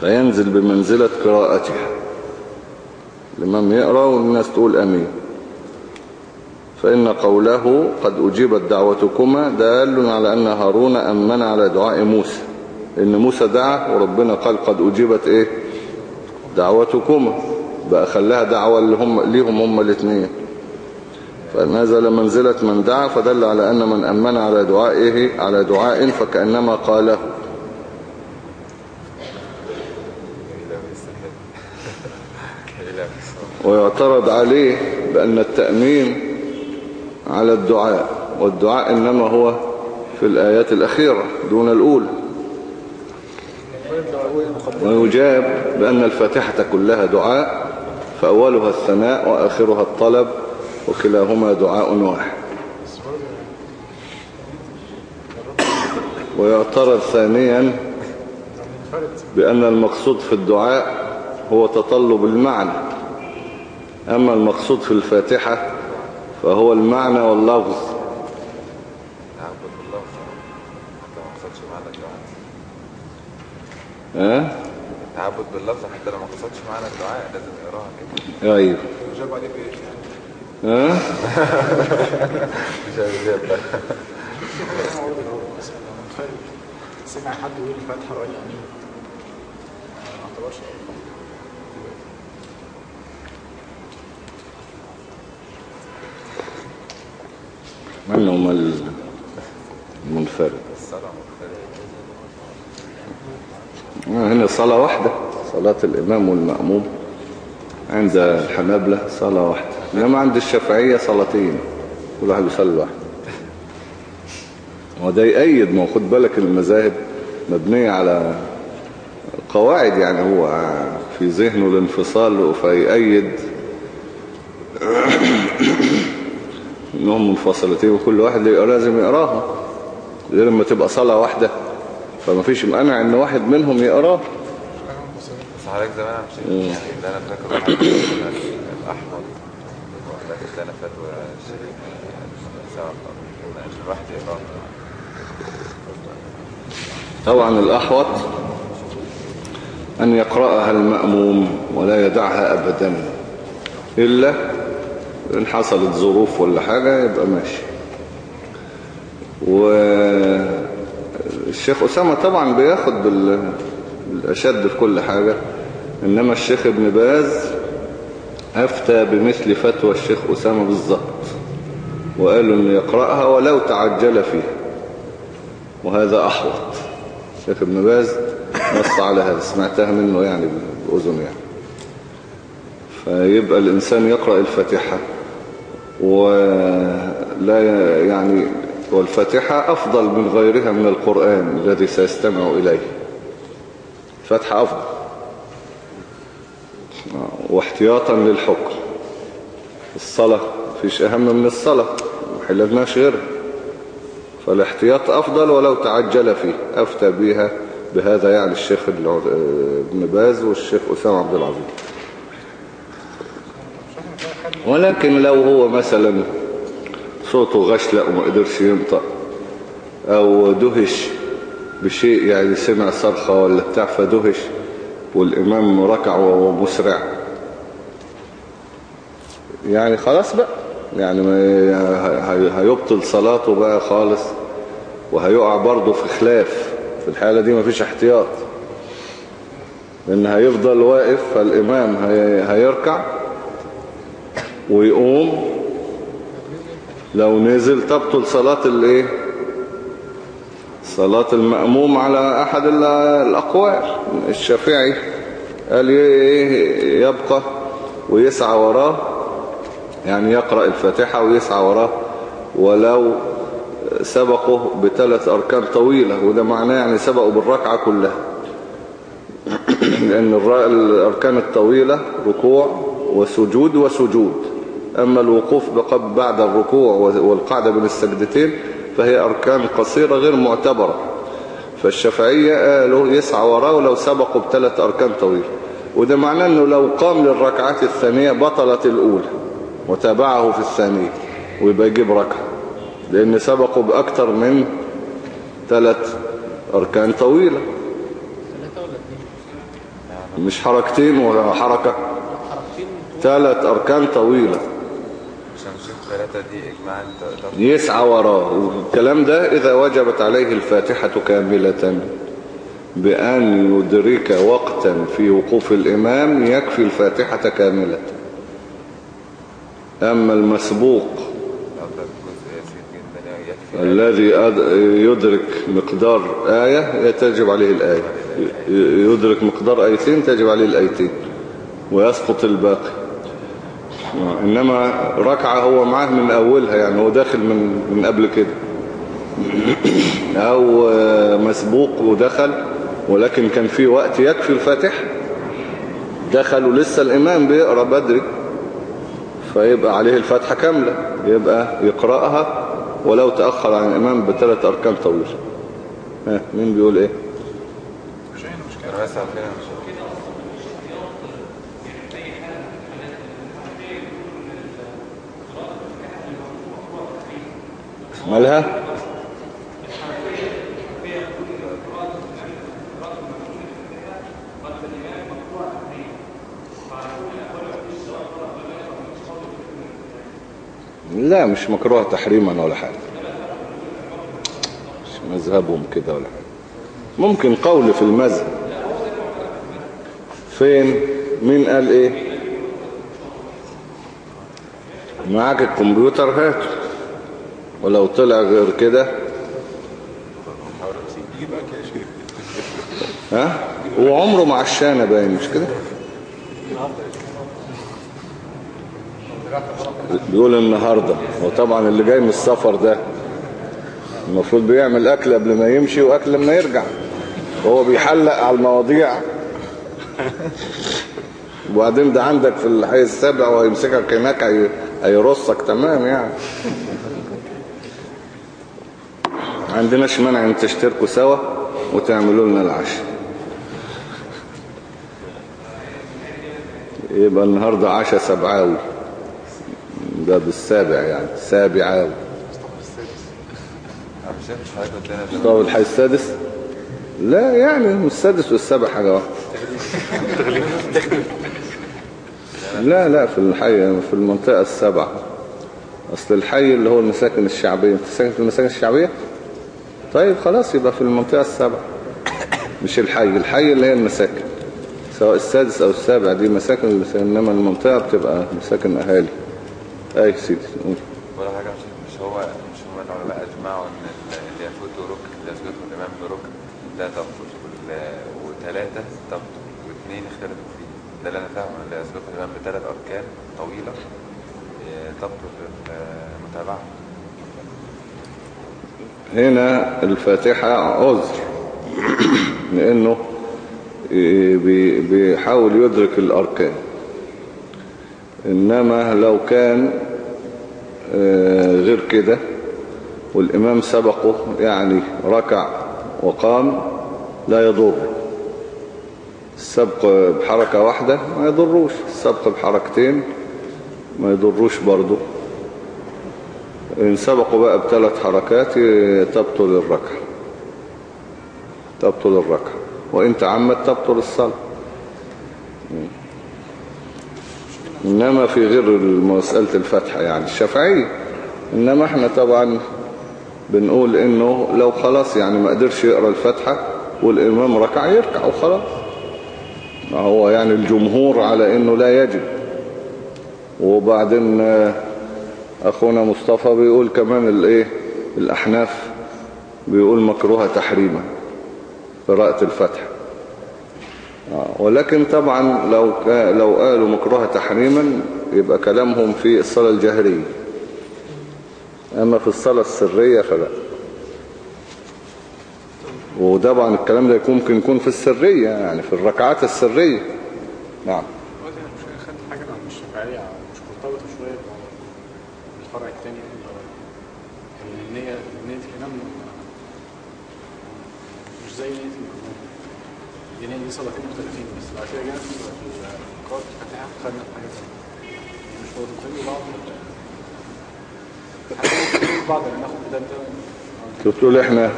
فينزل بمنزلة قراءته الإمام يقرأ والناس تقول أمين. فإن قوله قد أجيبت دعوتكما دال على أن هارون أمن على دعاء موسى. إن موسى دعا وربنا قال قد أجيبت إيه؟ دعوتكما. بقى خلاها دعوة اللي هم ليهم هم الاثنين فنزل منزلة من دعا فدل على أن من أمن على دعائه على دعاء فكأنما قاله إلا بيستحب إلا بيستحب ويعترض عليه بأن التأمين على الدعاء والدعاء إنما هو في الآيات الأخيرة دون الأولى ويجاب بأن الفاتحة كلها دعاء فأولها الثناء وآخرها الطلب وكلاهما دعاء واحد. ويعترض ثانيا بأن المقصود في الدعاء هو تطلب المعنى. أما المقصود في الفاتحة فهو المعنى واللفظ. تعبد ها؟ التعبد باللفظ حتى لو ما قصدش معنى الدعاء لازم يقراها كده. أيوه. جاب عليه بايه ها؟ مش هيجيب بقى سمع حد يقول الفاتحة وقال أمين؟ ما اعتبرش. من هم المنفرد. مختلفة هنا صلاة واحدة صلاة الإمام والمأموم عند الحنابلة صلاة واحدة. إنما عند الشافعية صلاتين كل واحد يصلي واحد وده يأيد ما خد بالك المذاهب مبنية على قواعد يعني هو في ذهنه الانفصال فيأيد انهم منفصلتين وكل واحد لازم يقراها غير لما تبقى صلاة واحدة. فما فيش مانع إن واحد منهم يقراه بس حضرتك زمان عم شيء يعني اللي أنا فاكره الاحمر ولكن ده أنا يعني سواء ان الواحد يقرا طبعا الأحوط أن يقرأها المأموم ولا يدعها أبدا إلا إن حصلت ظروف ولا حاجة يبقى ماشي. والشيخ أسامة طبعا بياخد بال- بالأشد في كل حاجة إنما الشيخ ابن باز أفتى بمثل فتوى الشيخ أسامة بالظبط وقالوا إنه يقرأها ولو تعجل فيها وهذا أحوط. الشيخ ابن باز نص على هذا سمعتها منه يعني بأذن يعني. فيبقى الإنسان يقرأ الفاتحة. ولا يعني والفاتحة أفضل من غيرها من القرآن الذي سيستمع إليه. الفاتحة أفضل. واحتياطا للحكم. الصلاة فيش أهم من الصلاة محلناش غيرها. فالاحتياط أفضل ولو تعجل فيه. أفتى بها بهذا يعني الشيخ ابن باز والشيخ أسامة عبد العظيم ولكن لو هو مثلا صوته غشلق وما قدرش ينطق أو دهش بشيء يعني سمع صرخة ولا بتاع فدهش والإمام ركع وهو مسرع. يعني خلاص بقى يعني هيبطل صلاته بقى خالص وهيقع برضه في خلاف. في الحالة دي مفيش احتياط. لأن هيفضل واقف فالإمام هيركع ويقوم لو نزل تبطل صلاة الايه؟ صلاة المأموم على أحد الأقوال. الشافعي قال يبقى ويسعى وراه يعني يقرأ الفاتحة ويسعى وراه. ولو سبقه بثلاث أركان طويلة وده معناه يعني سبقه بالركعة كلها. لأن الأركان الطويلة ركوع وسجود وسجود. أما الوقوف بعد الركوع والقعدة بين السجدتين فهي أركان قصيرة غير معتبرة. فالشافعية قالوا يسعى وراه ولو سبقوا بثلاث أركان طويلة وده معناه أنه لو قام للركعات الثانية بطلت الأولى وتابعه في الثانية ويبقى يجيب ركعة. لأن سبقوا بأكثر من ثلاث أركان طويلة؟ مش حركتين ولا حركة؟ ثلاث أركان طويلة. دي إجماعا يسعى وراه والكلام ده إذا وجبت عليه الفاتحة كاملة بأن يدرك وقتا في وقوف الإمام يكفي الفاتحة كاملة. أما المسبوق الذي يدرك مقدار آية تجب عليه الآية. يدرك مقدار آيتين تجب عليه الآيتين. ويسقط الباقي. إنما ركعة هو معاه من أولها يعني هو داخل من من قبل كده. أو مسبوق ودخل ولكن كان في وقت يكفي الفاتحة. دخل ولسه الإمام بيقرأ بدري فيبقى عليه الفاتحة كاملة يبقى يقرأها ولو تأخر عن الإمام بثلاث أركان طويلة ها مين بيقول إيه؟ أنا بس على مالها؟ لا مش مكروه تحريما ولا حاجة. مش مذهبهم كده ولا حاجة. ممكن قول في المذهب. فين؟ مين قال إيه؟ معاك الكمبيوتر هاته ولو طلع غير كده. ها؟ وعمره مع الشانة باين مش كده؟ بيقول النهاردة وطبعا اللي جاي من السفر ده المفروض بيعمل أكل قبل ما يمشي وأكل لما يرجع. وهو بيحلق على المواضيع. وبعدين ده عندك في الحي السابع وهيمسكك هناك هي- هيرصك تمام يعني. عندناش مانع ان تشتركوا سوا وتعملوا لنا العشاء. يبقى النهاردة عشاء سبعاوي. ده بالسابع يعني سابعاوي. مش مش طب الحي السادس؟ لا يعني السادس والسابع حاجة واحدة. لا لا في الحي في المنطقة السبعة أصل الحي اللي هو المساكن الشعبية. أنت ساكن في المساكن الشعبية؟ طيب خلاص يبقى في المنطقة السبعة مش الحي الحي اللي هي المساكن. سواء السادس أو السابع دي مساكن إنما المنطقة بتبقى مساكن أهالي. أي سيدي قول. ولا حاجة مش هو مش هم العلماء أجمعوا إن ال- اللي يفوت ركن اللي يسقطه الإمام بركن ده تبطل وثلاثة تبطل واثنين اختلفوا فيه. ده اللي أنا فاهمه اللي يسقطه الإمام بثلاث أركان طويلة. تبطل المتابعة. هنا الفاتحة عذر. لأنه بي- بيحاول يدرك الأركان. إنما لو كان آه، غير كده والإمام سبقه يعني ركع وقام لا يضر. السبق بحركة واحدة ما يضروش. السبق بحركتين ما يضروش برضه إن سبقوا بقى بثلاث حركات ي- تبطل الركعة. تبطل الركعة. وإن تعمد تبطل الصلاة. إنما في غير مسألة الفتحة يعني الشافعية إنما إحنا طبعا بنقول إنه لو خلاص يعني ما قدرش يقرأ الفتحة والإمام ركع يركع وخلاص. هو يعني الجمهور على إنه لا يجب. وبعدين آه، أخونا مصطفى بيقول كمان الإيه؟ الأحناف بيقول مكروهة تحريما قراءة الفتح. آه، ولكن طبعا لو لو قالوا مكروهة تحريما يبقى كلامهم في الصلاة الجهرية أما في الصلاة السرية فلا. وطبعا الكلام ده يكون ممكن يكون في السرية يعني في الركعات السرية. نعم دلوقتي أنا مش خدت حاجة عن الشافعيه مش مرتبطه شوية بالفرع الثاني يعني النيه نيه الامام مش زي نيه المأموم دي نيه دي صلاتين مختلفين بس بعد كده جينا في خدنا مش مرتبطين ببعض ببعض يعني ناخد ده ده. انت بتقول إحنا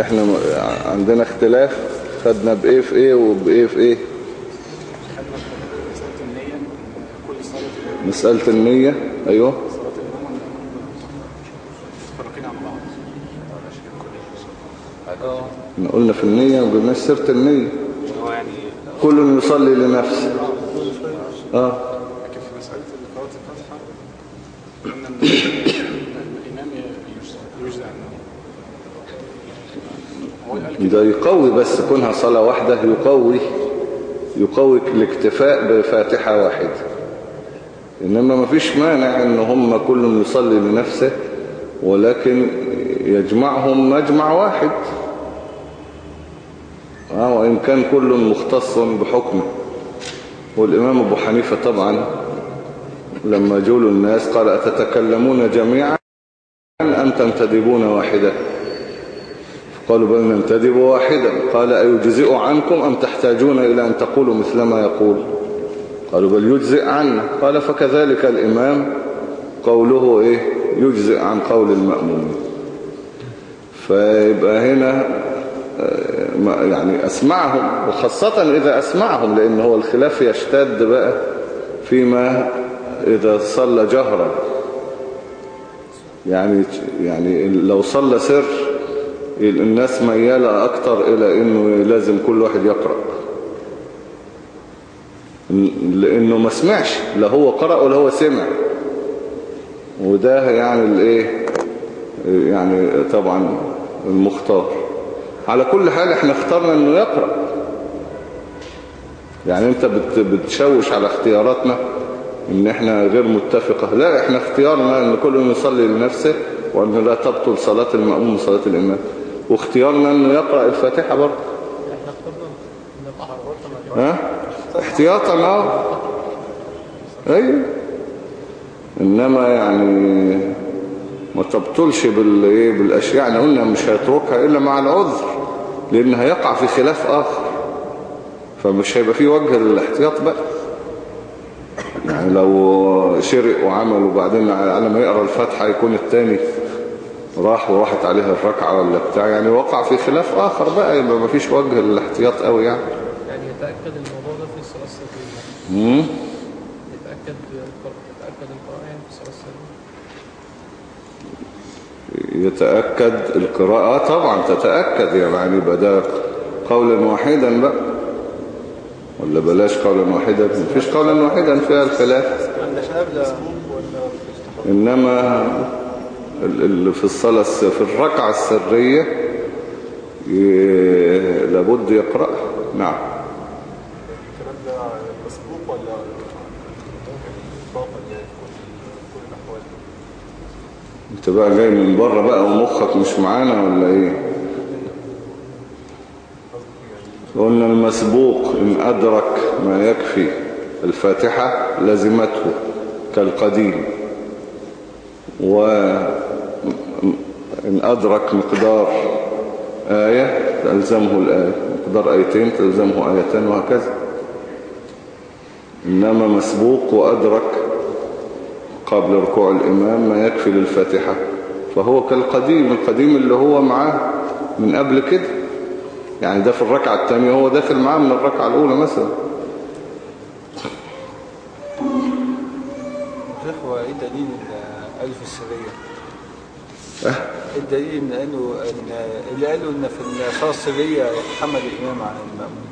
إحنا عندنا اختلاف. خدنا بإيه في إيه وبإيه في إيه. مسألة النية أيوه. عن بعض. إحنا قلنا في النية وجبناش سيرة النية هو يعني كل يصلي لنفسه. آه. لكن في مسألة قراءة الفاتحة قلنا الإمام يجزع- ده يقوي بس كونها صلاة واحدة يقوي يقوي الاكتفاء بفاتحة واحدة. إنما ما فيش مانع إن هم كل يصلي لنفسه ولكن يجمعهم مجمع واحد. وإن كان كل مختص بحكمه. والإمام أبو حنيفة طبعا لما جولوا الناس قال أتتكلمون جميعا أم تنتدبون واحدة قالوا بل ننتدب واحدا. قال أيجزئ عنكم أم تحتاجون إلى أن تقولوا مثل ما يقول؟ قالوا بل يجزئ عنا قال فكذلك الإمام قوله إيه؟ يجزئ عن قول المأمومين. فيبقى هنا آه، يعني أسمعهم وخاصة إذا أسمعهم لأن هو الخلاف يشتد بقى فيما إذا صلى جهرا. يعني يعني لو صلى سر الناس ميالة أكتر إلى إنه لازم كل واحد يقرأ. لأنه ما سمعش لا هو قرأ ولا هو سمع. وده يعني الإيه؟ يعني طبعا المختار. على كل حال إحنا اخترنا انه يقرأ. يعني انت بت بتشوش على اختياراتنا ان إحنا غير متفقة. لا إحنا اختيارنا ان كل يصلي لنفسه وان لا تبطل صلاة المأموم صلاة الإمام. واختيارنا انه يقرأ الفاتحة برضه. ها؟ احتياطا آه. أيوه. إنما يعني ما تبطلش إيه بالأشياء. إحنا قلنا مش هيتركها إلا مع العذر. لأن هيقع في خلاف آخر. فمش هيبقى فيه وجه للاحتياط بقى. يعني لو شرق وعمل وبعدين على ما يقرأ الفاتحة يكون التاني راح وراحت عليها الركعة ولا بتاع. يعني وقع في خلاف آخر بقى يبقى ما فيش وجه للاحتياط قوي يعني. يعني يتأكد الموضوع ده في الصلاة السرية مم. يتأكد يتأكد القراءة يعني في الصلاة السرية يتأكد القراءة. طبعا تتأكد يعني يبقى ده قولا واحدا بقى. ولا بلاش قولا واحدا مفيش قولا واحدا فيها الخلاف. إنما ال- اللي في الصلاة في الركعة السرية لابد يقرأ نعم الكلام ده مسبوق ولا باطل يعني في كل كل الأحوال انت بقى جاي من بره بقى ومخك مش معانا ولا إيه؟ قلنا المسبوق إن أدرك ما يكفي الفاتحة لزمته كالقديم. وان أدرك مقدار آية تلزمه الآية مقدار آيتين تلزمه آيتان وهكذا. إنما مسبوق وأدرك قبل ركوع الإمام ما يكفي للفاتحة فهو كالقديم القديم اللي هو معاه من قبل كده. يعني ده في الركعة الثانية هو داخل معاه من الركعة الأولى مثلا. هو إيه دليل الالف السرية؟ أه؟ إيه الدليل من انه إن اللي قالوا إن في الصلاة السرية يتحمل الإمام عن المأمون؟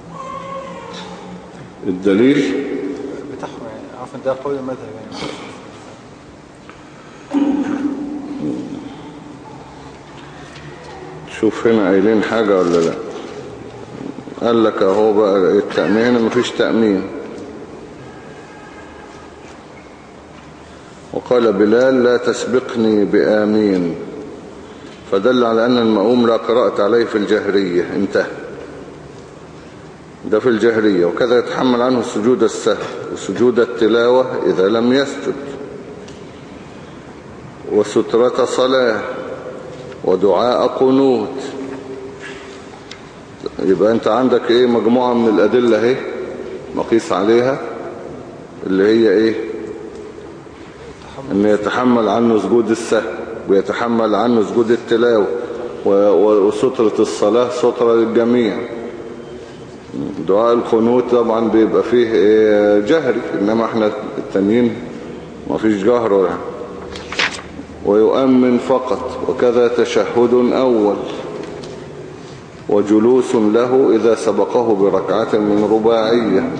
الدليل؟ بتاعهم يعني ان ده قول المذهب يعني. شوف هنا قايلين حاجة ولا لأ؟ قال لك أهو بقى التأمين مفيش تأمين. وقال بلال لا تسبقني بآمين. فدل على أن المأموم لا قراءة عليه في الجهرية انتهى. ده في الجهرية وكذا يتحمل عنه سجود السهو وسجود التلاوة إذا لم يسجد. وسترة صلاة. ودعاء قنوت. يبقى انت عندك إيه مجموعة من الأدلة اهي مقيس عليها اللي هي إيه؟ إن يتحمل عنه سجود السهو ويتحمل عنه سجود التلاوة وسترة الصلاة سترة للجميع. دعاء القنوت طبعا بيبقى فيه إيه جهري إنما إحنا التانيين ما فيش جهر ولا ويؤمن فقط وكذا تشهد أول. وجلوس له إذا سبقه بركعة من رباعية.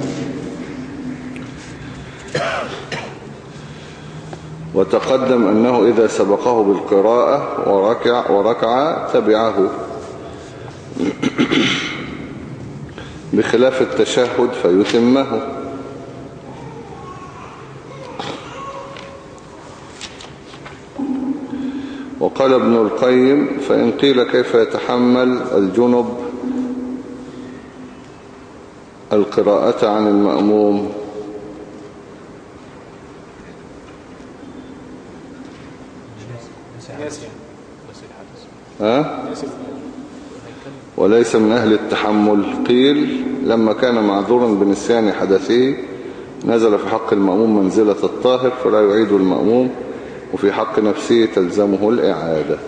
وتقدم أنه إذا سبقه بالقراءة وركع, وركع تبعه. بخلاف التشهد فيتمه. وقال ابن القيم فإن قيل كيف يتحمل الجنب القراءة عن المأموم؟ ها؟ وليس من أهل التحمل. قيل لما كان معذورا بنسيان حدثه نزل في حق المأموم منزلة الطاهر فلا يعيد المأموم. وفي حق نفسه تلزمه الإعادة.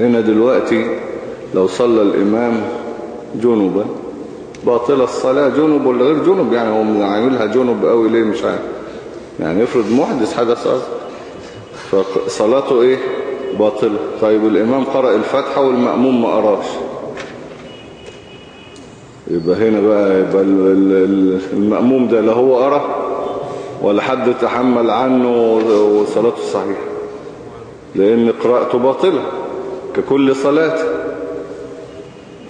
هنا دلوقتي لو صلى الإمام جنبا باطل الصلاة جنب ولا غير جنب؟ يعني هو عاملها جنب قوي ليه؟ مش عارف. يعني افرض محدث حدث أصلا. فصلاته إيه؟ باطلة. طيب الإمام قرأ الفاتحة والمأموم ما قراش. يبقى هنا بقى يبقى ال- ال- ال- المأموم ده لا هو قرأ ولا حد تحمل عنه وصلاته صحيحة. لأن قراءته باطلة ككل صلاة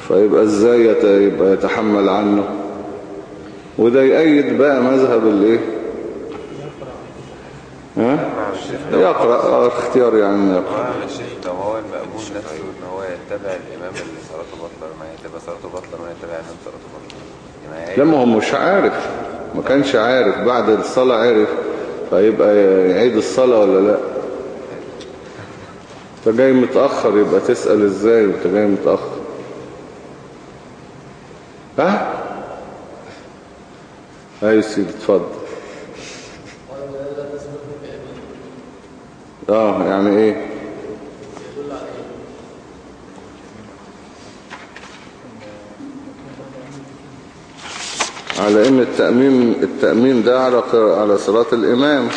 فيبقى إزاي يبقى يتحمل عنه؟ وده يأيد بقى مذهب الإيه؟ ها؟ يقرأ آه، اختيار يعني يقرأ. الشيخ ده هو المأمون نفسه إن هو يتبع الإمام اللي صلاته بطلة ما يتبع صلاته بطلة ما يتبع الامام صلاته بطلة يعني لما هو مش عارف. ما كانش عارف بعد الصلاة عرف فيبقى يعيد الصلاة ولا لأ؟ أنت جاي متأخر يبقى تسأل إزاي وأنت جاي متأخر؟ ها؟ أيوه سيدي اتفضل. آه يعني إيه؟ على إن التأمين التأمين ده على على صلاة الإمام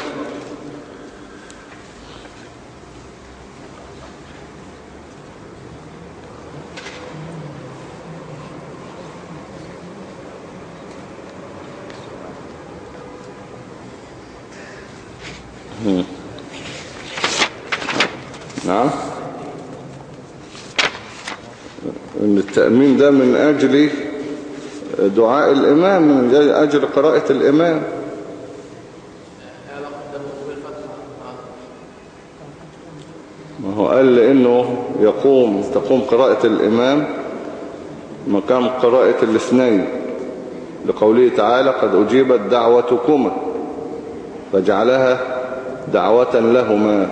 مم. نعم إن التأمين ده من أجل دعاء الإمام من أجل قراءة الإمام. ما هو قال لأنه يقوم تقوم قراءة الإمام مقام قراءة الاثنين. لقوله تعالى قد أجيبت دعوتكما فجعلها دعوة لهما.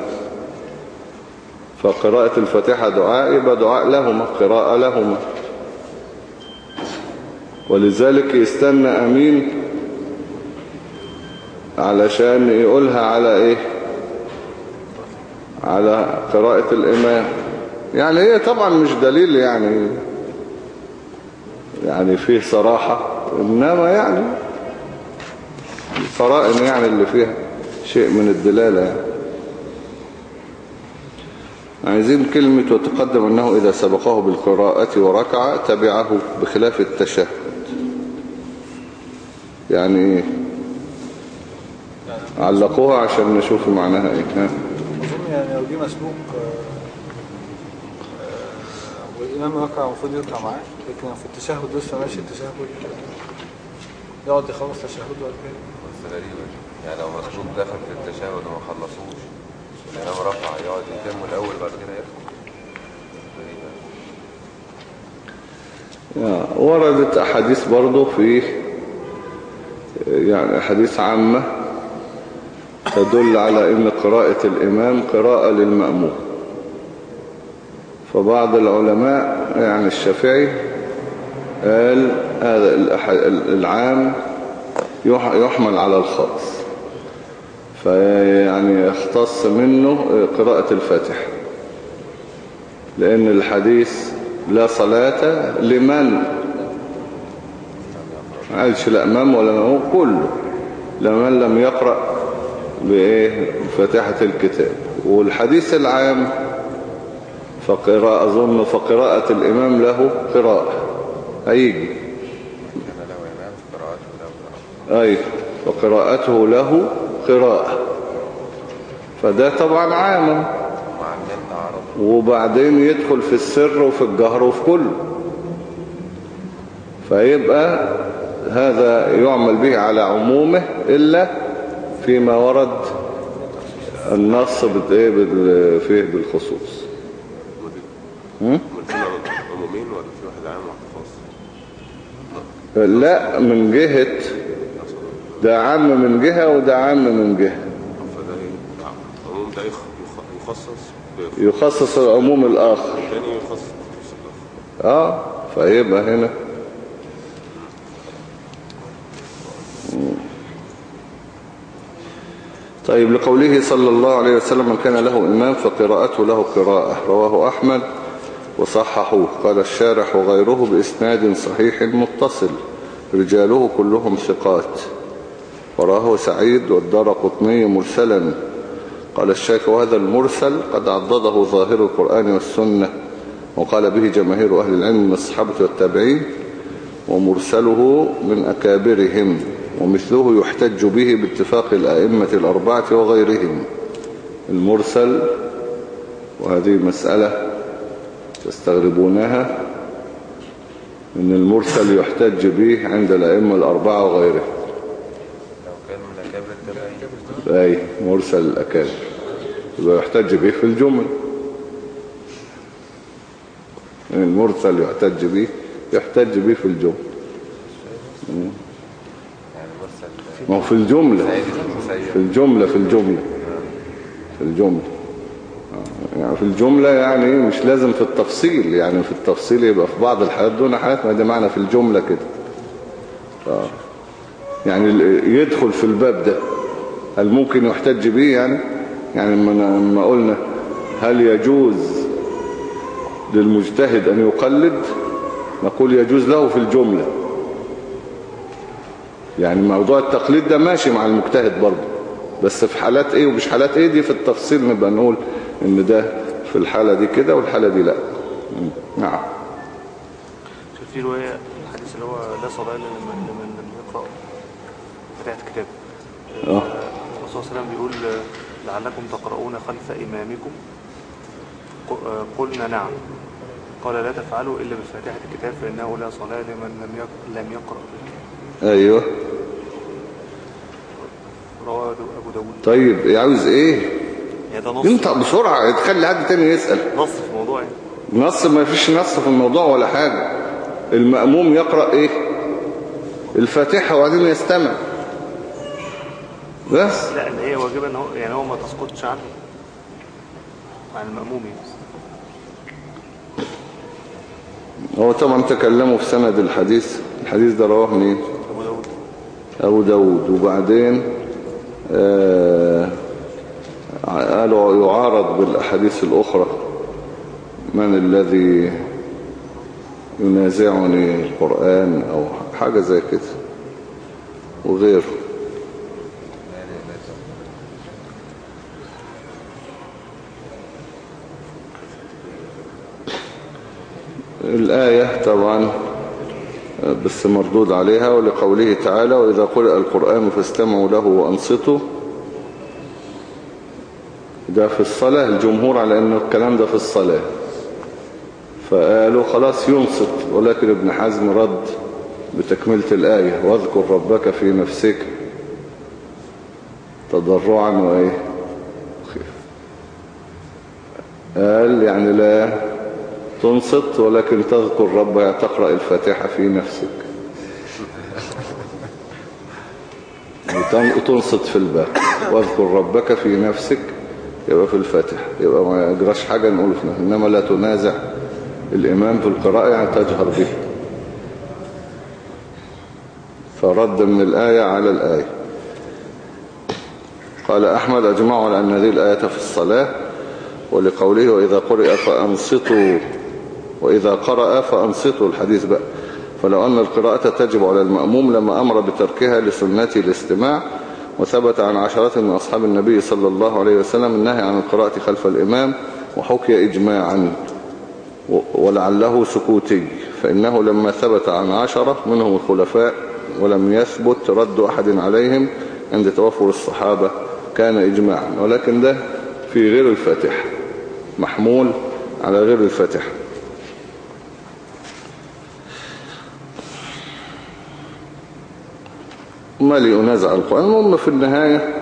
فقراءة الفاتحة دعاء يبقى دعاء لهما قراءة لهما. ولذلك يستنى أمين علشان يقولها على إيه؟ على قراءة الإمام يعني هي طبعا مش دليل يعني يعني فيه صراحة إنما يعني القرائن يعني اللي فيها شيء من الدلالة يعني. عايزين كلمة وتقدم أنه إذا سبقه بالقراءة وركع تبعه بخلاف التشهد. يعني إيه علقوها عشان نشوف معناها إيه. ها؟ أظن يعني لو جه مسبوق آه، آه، والإمام ركع المفروض يركع معاه لكن في التشهد لسه ماشي التشهد يقعد يخلص تشهد وبعد كده بس غريبة يعني لو مسبوق دخل في التشهد وما خلصوش الإمام رفع يقعد يتم الأول بعد كده آه، وردت أحاديث برضو في يعني أحاديث عامة تدل على أن قراءة الإمام قراءة للمأموم. فبعض العلماء يعني الشافعي قال هذا العام يح- يحمل على الخاص. فيعني يختص منه قراءة الفاتحة. لأن الحديث لا صلاة لمن ما قالش لا أمام ولا مأموم كله لمن لم يقرأ بإيه؟ فاتحة الكتاب. والحديث العام فقراءة أظن فقراءة الإمام له قراءة. هيجي. أي فقراءته له قراءة. فده طبعا عام. وعاملين عرض وبعدين يدخل في السر وفي الجهر وفي كله. فيبقى هذا يعمل به على عمومه إلا فيما ورد النص إيه فيه بالخصوص؟ عمومين ولا في واحد عام خاص لا من جهة ده عام من جهة وده عام من جهة يخصص يخصص العموم الآخر الثاني يخصص الآخر. آه فيبقى هنا طيب لقوله صلى الله عليه وسلم من كان له إمام فقراءته له قراءة. رواه أحمد وصححوه. قال الشارح وغيره بإسناد صحيح متصل رجاله كلهم ثقات. وراه سعيد والدار قطني مرسلا. قال الشيخ وهذا المرسل قد عضده ظاهر القرآن والسنة. وقال به جماهير أهل العلم من الصحابة والتابعين ومرسله من أكابرهم. ومثله يحتج به باتفاق الأئمة الأربعة وغيرهم المرسل وهذه مسألة تستغربونها أن المرسل يحتج به عند الأئمة الأربعة وغيرهم لو كان أي مرسل الأكابر يحتج به في الجمل. المرسل يحتج به يحتج به في الجمل. ما هو في الجملة. في الجملة في الجملة. في الجملة. يعني في الجملة يعني مش لازم في التفصيل. يعني في التفصيل يبقى في بعض الحالات دون حالات ما ده معنى في الجملة كده. آه. يعني يدخل في الباب ده. هل ممكن يحتج به يعني؟ يعني لما لما قلنا هل يجوز للمجتهد أن يقلد نقول يجوز له في الجملة. يعني موضوع التقليد ده ماشي مع المجتهد برضه بس في حالات إيه ومش حالات إيه دي في التفصيل نبقى نقول إن ده في الحالة دي كده والحالة دي لأ. نعم. شوف في رواية الحديث اللي هو لا صلاة إلا لمن لمن لم يقرأ فتحة كتاب. آه. الرسول صلى الله عليه وسلم بيقول لعلكم تقرؤون خلف إمامكم؟ آه، قلنا نعم. قال لا تفعلوا إلا بفاتحة الكتاب فإنه لا صلاة لمن لم يق- لم يقرأ. أيوه. رواه داود. طيب عاوز إيه؟ ده نص. انت بسرعة تخلي حد تاني يسأل. نص في الموضوع يعني. نص ما فيش نص في الموضوع ولا حاجة. المأموم يقرأ إيه؟ الفاتحة وبعدين يستمع. بس. لا اللي هي واجبة إن هو يعني هو ما تسقطش عنه. عن المأموم يعني. هو طبعا تكلموا في سند الحديث. الحديث ده رواه مين أبو داود. وبعدين آه قالوا يعارض بالأحاديث الأخرى. من الذي ينازعني القرآن أو حاجة زي كده وغيره. الآية طبعا بس مردود عليها ولقوله تعالى وإذا قرأ القرآن فاستمعوا له وأنصتوا. ده في الصلاة الجمهور على أنه الكلام ده في الصلاة. فقالوا خلاص ينصت ولكن ابن حزم رد بتكملة الآية واذكر ربك في نفسك تضرعا وإيه؟ قال يعني لا تنصت ولكن تذكر رب تقرأ الفاتحة في نفسك. وتن- وتنصت في الباب. واذكر ربك في نفسك يبقى في الفاتحة. يبقى ما يجراش حاجة نقول في إنما لا تنازع. الإمام في القراءة يعني تجهر به. فرد من الآية على الآية. قال أحمد أجمعوا على أن هذه الآية في الصلاة ولقوله وإذا قرئ فأنصتوا وإذا قرأ فأنصتوا الحديث بقى. فلو أن القراءة تجب على المأموم لما أمر بتركها لسنة الاستماع وثبت عن عشرات من أصحاب النبي صلى الله عليه وسلم النهي عن القراءة خلف الإمام وحكي إجماعا ولعله سكوتي فإنه لما ثبت عن عشرة منهم الخلفاء ولم يثبت رد أحد عليهم عند توفر الصحابة كان إجماعا. ولكن ده في غير الفاتحة محمول على غير الفاتحة. ما لينازع القرآن. المهم في النهاية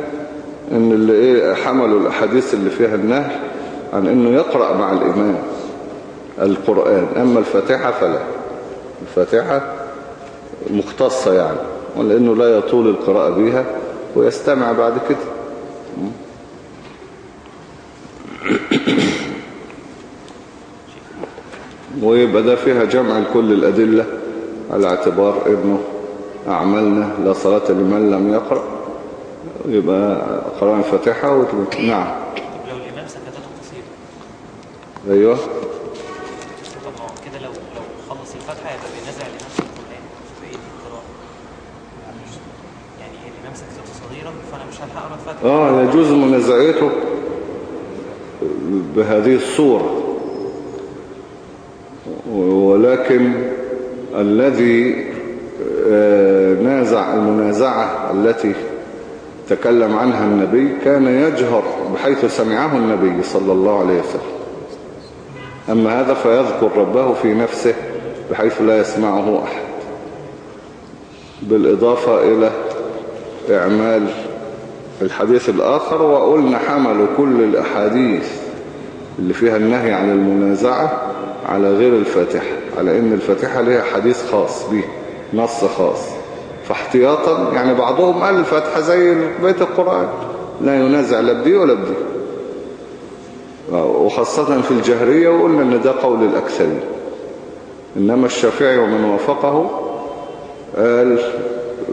إن اللي إيه حملوا الأحاديث اللي فيها النهي عن إنه يقرأ مع الإمام القرآن. أما الفاتحة فلا. الفاتحة مختصة يعني ولأنه لا يطول القراءة بها ويستمع بعد كده. ويبقى ده فيها جمع لكل الأدلة على اعتبار إنه أعمالنا لا صلاة لمن لم يقرأ. يبقى قراءة الفاتحة وتبقى نعم. لو الإمام سكتته قصيرة هو كده لو لو خلص الفاتحة يبقى بينازع الإمام في القرآن في بقية القراءة؟ يعني الإمام سكتته صغيرة فأنا مش هلحق أقرأ الفاتحة. آه يجوز منازعته بهذه الصورة. ولكن الذي نازع المنازعة التي تكلم عنها النبي كان يجهر بحيث سمعه النبي صلى الله عليه وسلم. أما هذا فيذكر ربه في نفسه بحيث لا يسمعه أحد. بالإضافة إلى إعمال الحديث الآخر وقلنا حملوا كل الأحاديث اللي فيها النهي عن المنازعة على غير الفاتحة على إن الفاتحة ليها حديث خاص به. نص خاص. فاحتياطا يعني بعضهم قال الفاتحة زي بيت القرآن. لا ينازع لا بدي ولا بدي. وخاصة في الجهرية وقلنا إن ده قول الأكثرين إنما الشافعي ومن وافقه قال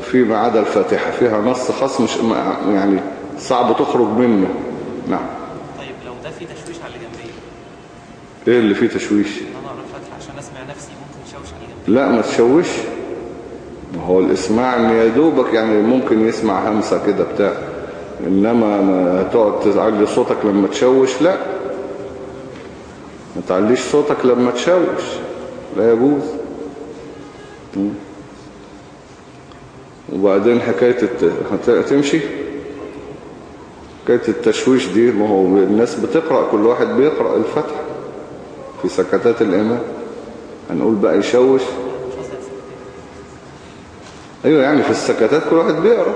فيما عدا الفاتحة فيها نص خاص مش يعني صعب تخرج منه. نعم. طيب لو ده فيه تشويش على اللي جنبيه إيه اللي فيه تشويش؟ إن أنا أقرأ الفاتحة عشان أسمع نفسي ممكن يشوش على اللي جنبيه لا ما تشوش. ما هو الاسماع ان يا دوبك يعني ممكن يسمع همسة كده بتاع إنما ما تقعد تعلي صوتك لما تشوش لا ما تعليش صوتك لما تشوش لا يجوز. وبعدين حكاية الت... هتمشي حكاية التشويش دي ما هو الناس بتقرأ كل واحد بيقرأ الفتح في سكتات الإمام هنقول بقى يشوش. أيوه يعني في السكتات كل واحد بيقرأ.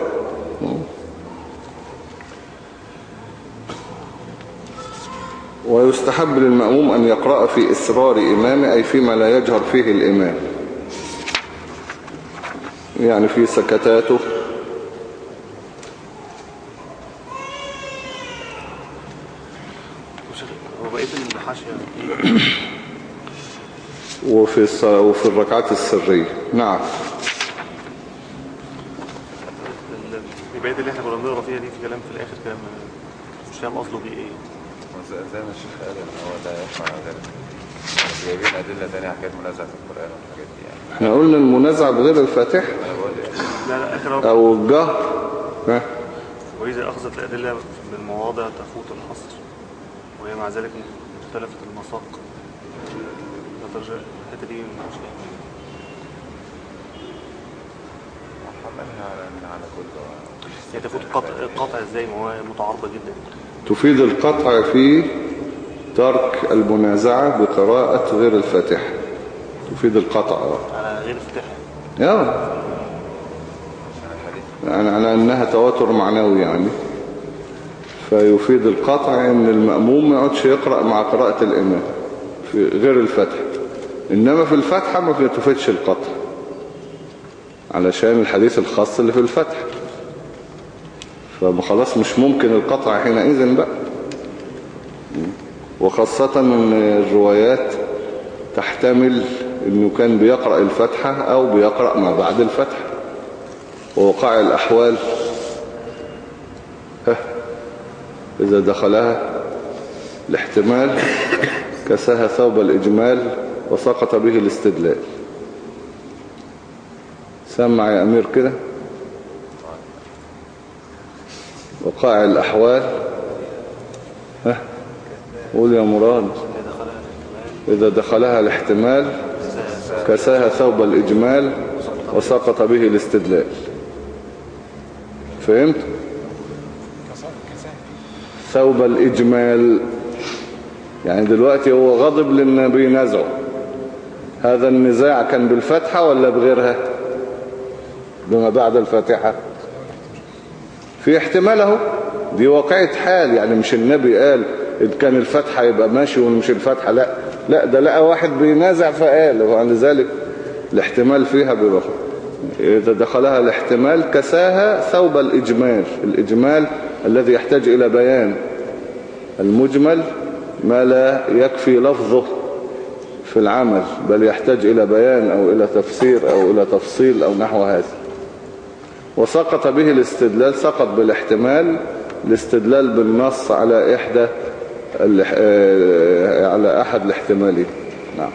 ويستحب للمأموم أن يقرأ في إسرار إمامه أي فيما لا يجهر فيه الإمام. يعني في سكتاته. وفي وفي الركعات السرية. نعم. ال- البقية اللي إحنا كنا بنقرا فيها دي في كلام في الآخر كلام مش فاهم قصده بيه إيه. زي ما الشيخ قال إن هو لا يسمع غير جايبين أدلة ثانية حكاية منازعه القرآن والحاجات دي يعني. إحنا قلنا المنازع بغير الفاتح أنا بقول يعني لا لا آخر أو الجهر. ها؟ وإذا أخذت الأدلة من مواضع تفوت الحصر وهي مع ذلك مختلفة المساق. لا ترجع الحتة دي مش حملها على على كل هي تفوت قطع قطع إزاي؟ ما هو متعارضة جدا. تفيد القطع في ترك المنازعة بقراءة غير الفاتحة. تفيد القطع. على غير الفتح يا يعني على أنها تواتر معنوي يعني. فيفيد القطع أن المأموم ما يقعدش يقرأ مع قراءة الإمام في غير الفتح إنما في الفتحة ما تفيدش القطع. علشان الحديث الخاص اللي في الفتح. فخلاص مش ممكن القطع حينئذ بقى. وخاصة أن الروايات تحتمل أنه كان بيقرأ الفتحة أو بيقرأ ما بعد الفتحة ووقع الأحوال. ها. إذا دخلها الاحتمال كساها ثوب الإجمال وسقط به الاستدلال. سمع يا أمير كده؟ وقع الأحوال؟ ها؟ قول يا مراد. إذا دخلها الاحتمال كساها ثوب الإجمال وسقط به الاستدلال. فهمت؟ ثوب الإجمال. يعني دلوقتي هو غضب للنبي نزعه. هذا النزاع كان بالفتحة ولا بغيرها؟ بما بعد الفاتحة. في احتمال اهو دي واقعة حال يعني مش النبي قال إذ كان الفتحة يبقى ماشي ومش الفتحة لا. لا ده لقى واحد بينازع فقال وعن ذلك الاحتمال فيها بيبقى إذا دخلها الاحتمال كساها ثوب الإجمال الإجمال الذي يحتاج إلى بيان. المجمل ما لا يكفي لفظه في العمل بل يحتاج إلى بيان أو إلى تفسير أو إلى تفصيل أو نحو هذا. وسقط به الاستدلال سقط بالاحتمال الاستدلال بالنص على إحدى آه، على أحد الاحتمالين. نعم.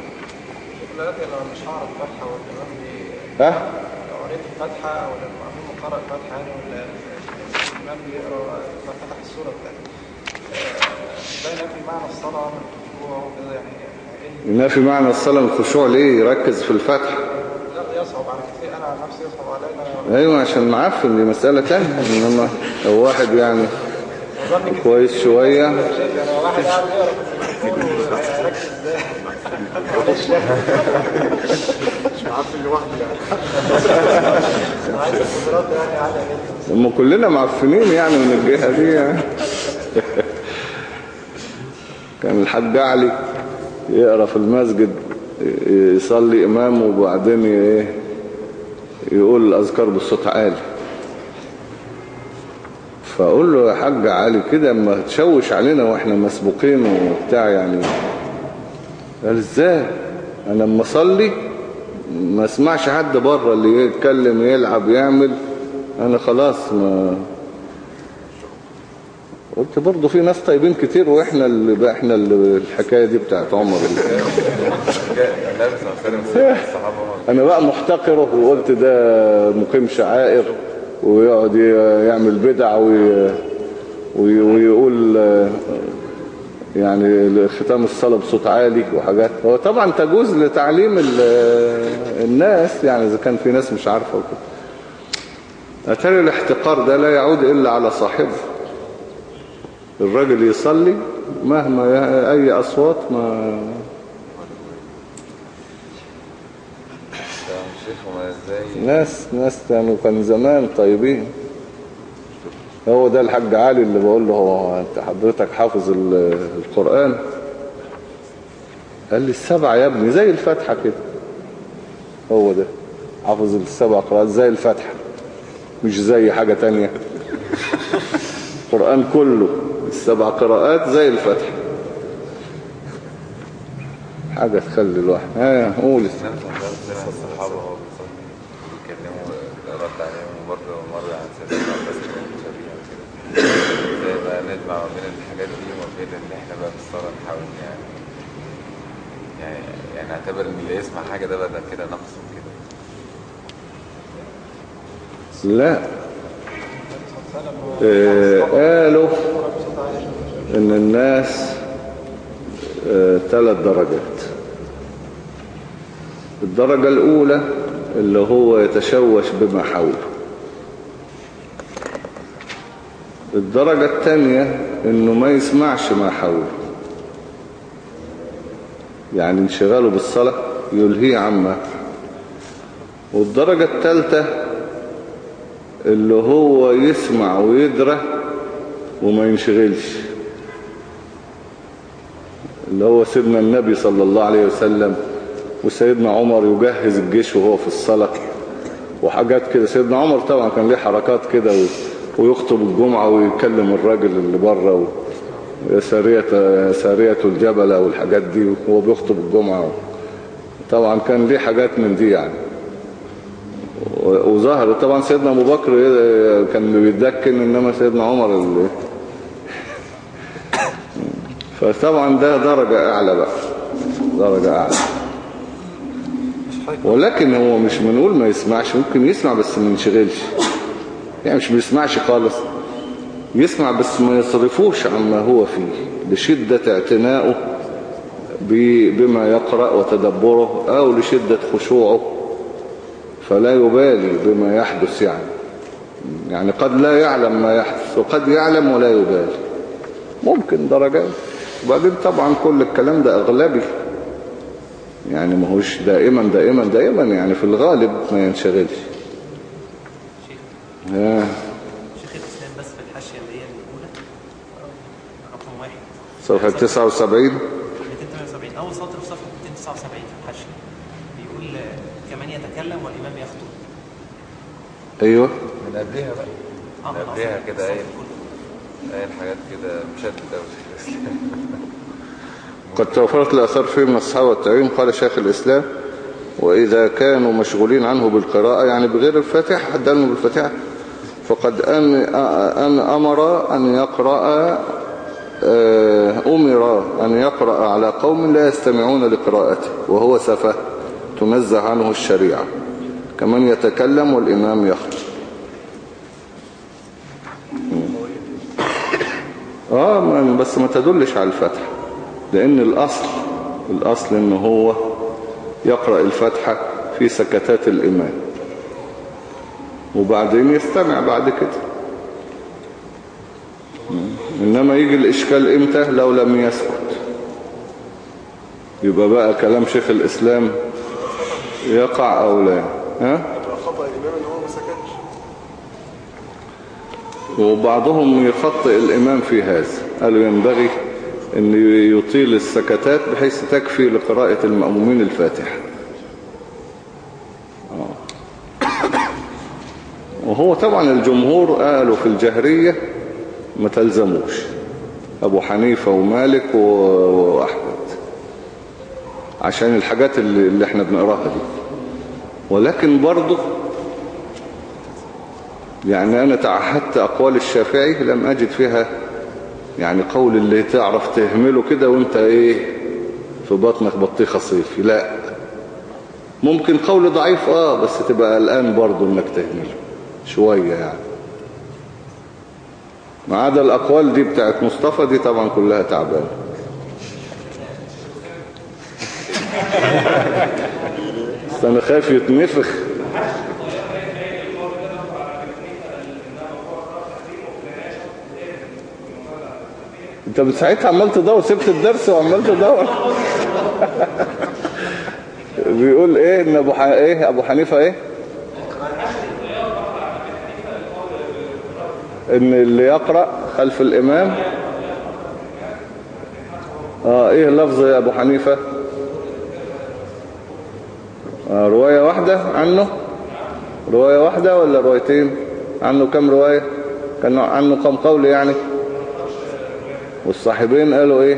دلوقتي أنا مش هعرف فتحة والامام بي- ها؟ لو قريت المأموم قرأ الفاتحه يعني فتح السورة بتاعته آه، ده ينفي معنى الصلاة من الخشوع وكده يعني؟ ينافي معنى الصلاة الخشوع ليه؟ يركز في الفتح لا يصعب على كتير. أنا نفسي يصعب عليا أنا أيوه عشان معفن دي مسألة تانية. انما لو واحد يعني كويس شوية. يعني واحد قاعد يقرا في مش لوحدي يعني عايز يعني عالية جدا كلنا معفنين يعني من الجهة دي يعني. كان الحاج علي يقرأ في المسجد. يصلي إمام وبعدين إيه يقول الأذكار بصوت عالي. فأقول له يا حاج علي كده اما تشوش علينا وإحنا مسبوقين وبتاع يعني. قال إزاي؟ أنا اما أصلي ما أسمعش حد بره اللي يتكلم يلعب يعمل. أنا خلاص ما قلت برضه في ناس طيبين كتير وإحنا اللي إحنا اللي الحكاية دي بتاعت عمر اللي أنا بقى محتقره وقلت ده مقيم شعائر ويقعد يعمل بدع وي... وي... ويقول يعني ختام الصلاة بصوت عالي وحاجات. هو طبعا تجوز لتعليم ال- الناس يعني إذا كان في ناس مش عارفة وكده. أتاري الاحتقار ده لا يعود إلا على صاحبه. الراجل يصلي مهما أي أصوات ما ده شيخ وما ناس ناس كانوا كان زمان طيبين. هو ده الحاج علي اللي بقول له هو انت حضرتك حافظ ال- القرآن؟ قال لي السبع يا ابني زي الفاتحة كده. هو ده حافظ السبع قراءات زي الفاتحة مش زي حاجة تانية. القرآن كله السبع قراءات زي الفاتحة. حاجة تخلي الواحد ها قول. النبي صلى الله عليه وسلم الصحابة وهو بيصلي بيتكلموا رد عليهم وبرضه مرة عن سيدنا عباس كان شبيهة كده ما بين الحاجات دي وما بين إن إحنا بقى في الصلاة نحاول يعني يعني يعني نعتبر إن اللي يسمع حاجة ده ده كده نقص كده لا. آه، قالوا إن الناس آه، ثلاث درجات. الدرجة الأولى اللي هو يتشوش بما حوله. الدرجة الثانية إنه ما يسمعش ما حوله. يعني انشغاله بالصلاة يلهيه عما. والدرجة الثالثة اللي هو يسمع ويدرى وما ينشغلش. اللي هو سيدنا النبي صلى الله عليه وسلم وسيدنا عمر يجهز الجيش وهو في الصلاة. وحاجات كده. سيدنا عمر طبعا كان ليه حركات كده ويخطب الجمعة ويكلم الراجل اللي بره سارية سارية الجبل والحاجات دي وهو بيخطب الجمعة. طبعا كان ليه حاجات من دي يعني. وظهر طبعا سيدنا أبو بكر كان بيتدكن إنما سيدنا عمر اللي فطبعا ده درجة أعلى بقى. درجة أعلى. ولكن هو مش بنقول ما يسمعش ممكن يسمع بس ما ينشغلش. يعني مش بيسمعش خالص. يسمع بس ما يصرفوش عما هو فيه لشدة اعتنائه ب- بما يقرأ وتدبره أو لشدة خشوعه. فلا يبالي بما يحدث يعني. يعني قد لا يعلم ما يحدث وقد يعلم ولا يبالي. ممكن درجات. وبعدين طبعا كل الكلام ده أغلبي. يعني ما هوش دائما دائما دائما يعني في الغالب ما ينشغلش. آه. شيخ الإسلام بس في الحاشية اللي هي الأولى. رقم واحد. صفحة 79 278 أول سطر في صفحة 279 في الحاشية. بيقول كمان يتكلم والإمام يخطب. أيوه. من قبلها بقى. آه، من قبلها كده إيه كله. إيه الحاجات كده مشددة قد توفرت الأثار فيه من الصحابة والتابعين قال شيخ الإسلام. وإذا كانوا مشغولين عنه بالقراءة يعني بغير الفاتحة قال بالفاتحة؟ فقد أن, أمر أن يقرأ آه، أمر أن يقرأ على قوم لا يستمعون لقراءته وهو سفه تنزه عنه الشريعة. كمن يتكلم والإمام يخطب. ما- بس ما تدلش على الفتح لأن الأصل الأصل ان هو يقرأ الفتحة في سكتات الإمام. وبعدين يستمع بعد كده. مم. إنما يجي الإشكال إمتى؟ لو لم يسكت يبقى بقى كلام شيخ الإسلام يقع أو لا؟ ها؟ وبعضهم يخطئ الإمام في هذا. قالوا ينبغي أن يطيل السكتات بحيث تكفي لقراءة المأمومين الفاتحة. وهو طبعا الجمهور قالوا في الجهرية ما تلزموش. أبو حنيفة ومالك وأحمد. عشان الحاجات اللي, اللي إحنا بنقراها دي. ولكن برضه يعني أنا تعهدت أقوال الشافعي لم أجد فيها يعني قول اللي تعرف تهمله كده وأنت إيه في بطنك بطيخة صيفي لا. ممكن قول ضعيف آه بس تبقى قلقان برضه إنك تهمله. شوية يعني. ما عدا الأقوال دي بتاعت مصطفى دي طبعا كلها تعبانة. أنا خايف يتنفخ. أنت من ساعتها عمال تدور سبت الدرس وعمال تدور بيقول إيه إن أبو. إيه أبو حنيفة إيه؟ إن اللي يقرأ خلف الإمام. آه إيه اللفظ يا أبو حنيفة؟ آه رواية واحدة عنه؟ رواية واحدة ولا روايتين؟ عنه كم رواية؟ كان عنه كم قول يعني؟ والصاحبين قالوا إيه؟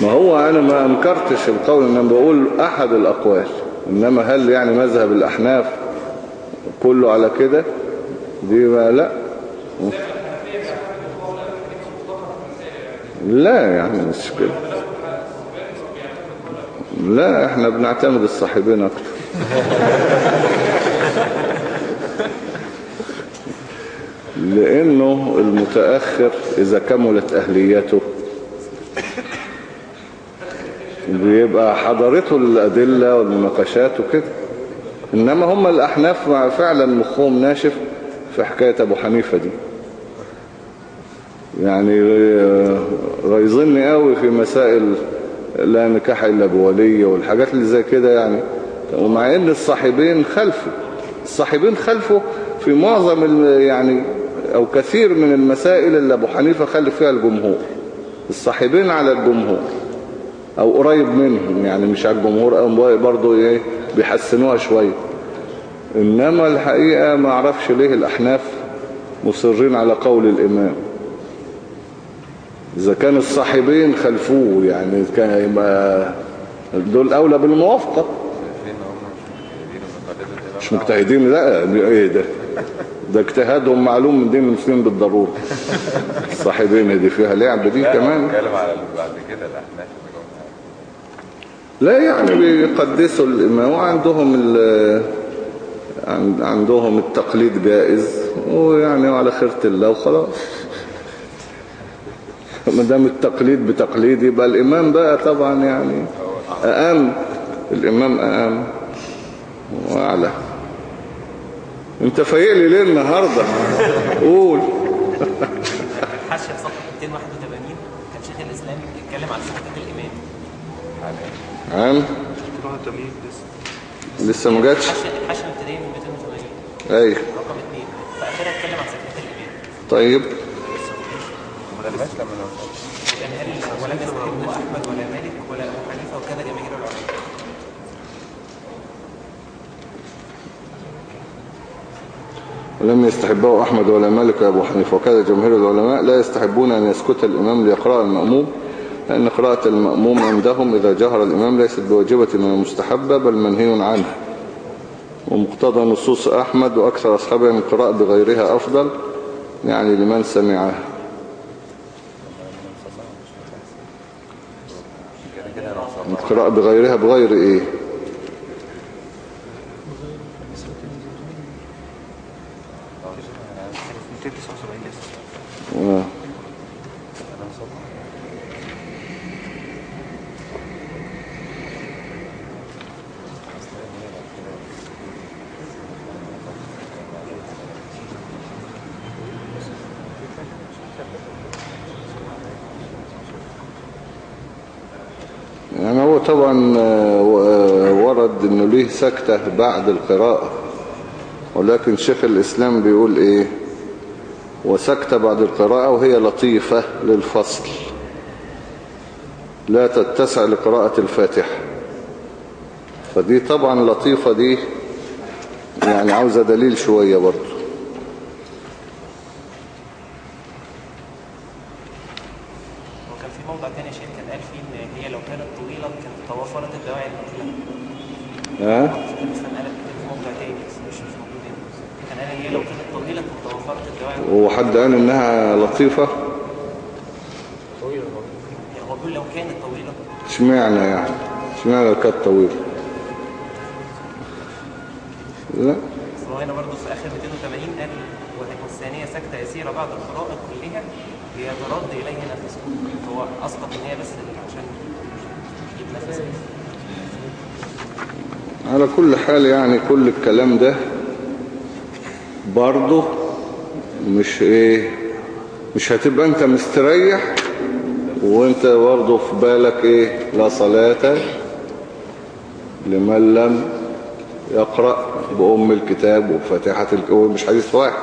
ما هو أنا ما أنكرتش القول انما بقول أحد الأقوال إنما هل يعني مذهب الأحناف كله على كده؟ دي ما لا لا يعني مش كده لا إحنا بنعتمد الصاحبين أكتر. لأنه المتأخر إذا كملت أهليته بيبقى حضرته الأدلة والمناقشات وكده. إنما هم الأحناف فعلا مخهم ناشف. في حكاية أبو حنيفة دي. يعني غيظني قوي في مسائل لا نكاح إلا بولية والحاجات اللي زي كده يعني. ومع إن الصاحبين خلفه الصاحبين خلفه في معظم يعني أو كثير من المسائل اللي أبو حنيفة خلف فيها الجمهور. الصاحبين على الجمهور أو قريب منهم يعني مش على الجمهور أو برضو إيه بيحسنوها شوية. إنما الحقيقة ما أعرفش ليه الأحناف مصرين على قول الإمام. إذا كان الصاحبين خلفوه يعني كان يبقى دول أولى بالموافقة. مش مجتهدين لا إيه ده؟ ده اجتهادهم معلوم من دين المسلمين بالضرورة. الصاحبين دي فيها لعب دي كمان. بتكلم على بعد كده جم. لا يعني بيقدسوا الإمام. وعندهم ال عندهم التقليد جائز ويعني على خيرة الله وخلاص. ما دام التقليد بتقليد يبقى الإمام بقى طبعا يعني أقام. الإمام أقام. وأعلى. أنت فايق لي ليه النهاردة. قول. الحاشيه في صفحة 281 كان شيخ الاسلام بيتكلم عن صفات الامام عام. 281 لسه. لسه ما جاتش الحاشيه الابتدائيه من 280 أيوه رقم 2 فاخرها اتكلم عن طيب. ولم يستحبه أحمد ولا مالك ولا ابو حنيفة. وكذا جماهير العلماء لم يستحبه أحمد ولا مالك ولا أبو حنيفة وكذا جمهور العلماء لا يستحبون أن يسكت الإمام ليقرأ المأموم لأن قراءة المأموم عندهم إذا جهر الإمام ليست بواجبة من المستحبة بل منهي عنه. ومقتضى نصوص أحمد وأكثر أصحابه أن القراءة بغيرها أفضل يعني لمن سمعها. نوصل القراءة بغيرها بغير إيه 279 لسه آه. يعني هو طبعا آه، آه، ورد إنه ليه سكتة بعد القراءة. ولكن شيخ الإسلام بيقول إيه؟ وسكت بعد القراءة وهي لطيفة للفصل. لا تتسع لقراءة الفاتحة. فدي طبعا لطيفة دي يعني عاوزة دليل شوية برضو وكان في موضع تاني يا شيخ كان قال فيه ان هي لو كانت طويله كانت توفرت الدواعي المطلقه ها شيخ الاسلام قال كان في موضع تاني بس مش مش موجود هنا كان قال ان هي لو كانت طويله كانت توفرت الدواعي هو حد قال يعني هو بيقول لو كانت طويله اشمعنى يعني؟ اشمعنى لو كانت طويلة لا. هو هنا برضه في آخر 280 قال وتكون الثانية سكته يسيرة بعد القراءه كلها ليترد إليه نفسه. هو أسقط إن هي بس عشان يجيب نفس. بس. على كل حال يعني كل الكلام ده برضه مش إيه مش هتبقى انت مستريح وانت برضه في بالك إيه؟ لا صلاة لمن لم يقرأ بأم الكتاب وفاتحة الكتاب مش حديث واحد.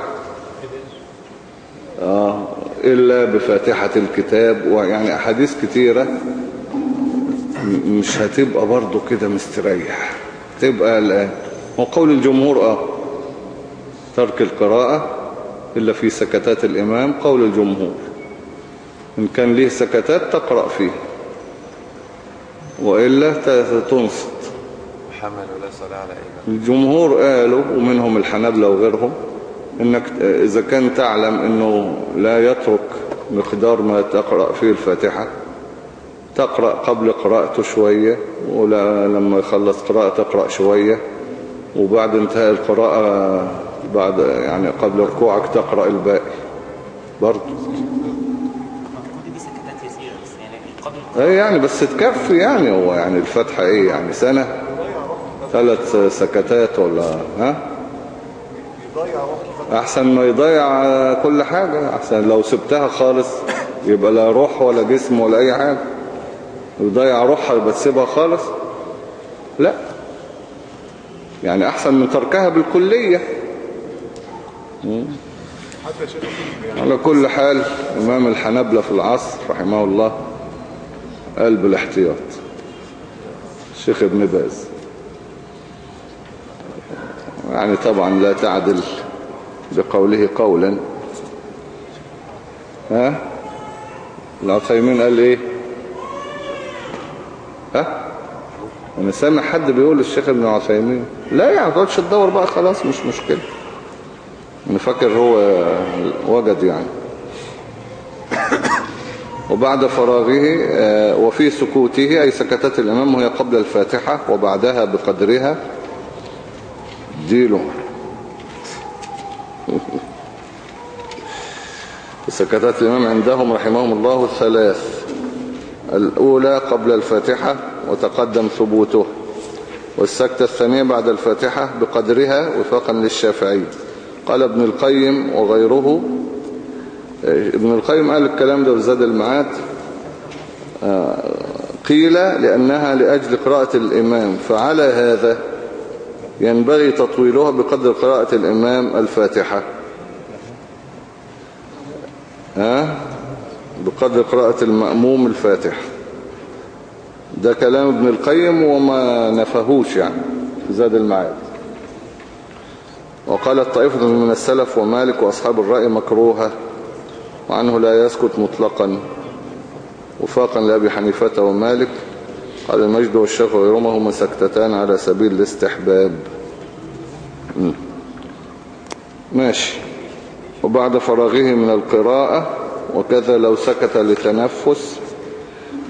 آه إلا بفاتحة الكتاب ويعني أحاديث كتيرة مش هتبقى برضه كده مستريح. تبقى الآن هو قول الجمهور آه ترك القراءة. إلا في سكتات الإمام قول الجمهور. إن كان ليه سكتات تقرأ فيه. وإلا تنصت. حمل ولا صلاة على أي الجمهور قالوا ومنهم الحنابلة وغيرهم إنك إذا كان تعلم إنه لا يترك مقدار ما تقرأ فيه الفاتحة تقرأ قبل قراءته شوية ولما يخلص قراءة تقرأ شوية وبعد انتهاء القراءة بعد يعني قبل ركوعك تقرأ الباقي. برضه يعني إيه يعني بس تكفي يعني. هو يعني الفتحة إيه يعني سنة؟ ثلاث سكتات ولا؟ ها؟ أحسن ما يضيع كل حاجة. أحسن لو سبتها خالص يبقى لا روح ولا جسم ولا أي حاجة. يضيع روحها يبقى تسيبها خالص؟ لا. يعني أحسن من تركها بالكلية. على كل حال إمام الحنبلة في العصر رحمه الله قال بالاحتياط. الشيخ ابن باز. يعني طبعا لا تعدل بقوله قولا. ها؟ العثيمين قال إيه؟ ها؟ أنا سامع حد بيقول الشيخ ابن عثيمين لا يعني تقعدش تدور بقى خلاص مش مشكلة. فاكر هو وجد يعني. وبعد فراغه آه، وفي سكوته أي سكتات الإمام وهي قبل الفاتحة وبعدها بقدرها. ديله سكتات الإمام عندهم رحمهم الله ثلاث. الأولى قبل الفاتحة وتقدم ثبوته. والسكتة الثانية بعد الفاتحة بقدرها وفاقا للشافعي. قال ابن القيم وغيره. ابن القيم قال الكلام ده بزاد المعاد. آه، قيل لأنها لأجل قراءة الإمام فعلى هذا ينبغي تطويلها بقدر قراءة الإمام الفاتحة. ها بقدر قراءة المأموم الفاتحة ده كلام ابن القيم وما نفهوش يعني زاد المعاد. وقالت طائفة من السلف ومالك وأصحاب الرأي مكروهة وعنه لا يسكت مطلقا. وفاقا لأبي حنيفة ومالك قال المجد والشيخ وغيرهما هما سكتتان على سبيل الاستحباب. ماشي. وبعد فراغه من القراءة وكذا لو سكت لتنفس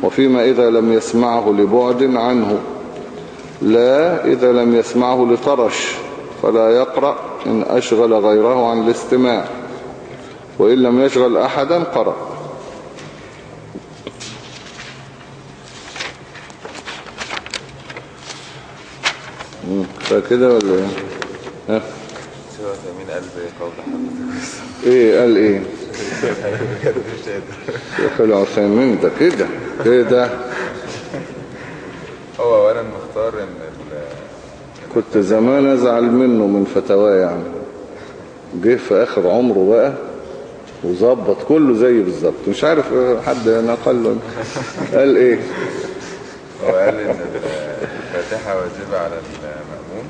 وفيما إذا لم يسمعه لبعد عنه. لا إذا لم يسمعه لطرش فلا يقرأ. إن أشغل غيره عن الاستماع وإن لم يشغل أحدا قرأ. فكده ولا إيه؟ ها؟ من قلب قول إيه قال إيه؟ شيخ العثيمين ده كده كده. هو اولا مختار إن كنت زمان أزعل منه من فتواه يعني. جه في آخر عمره بقى وظبط كله زي بالظبط. مش عارف حد نقل له قال إيه؟ هو قال إن الفاتحة واجبة على المأموم.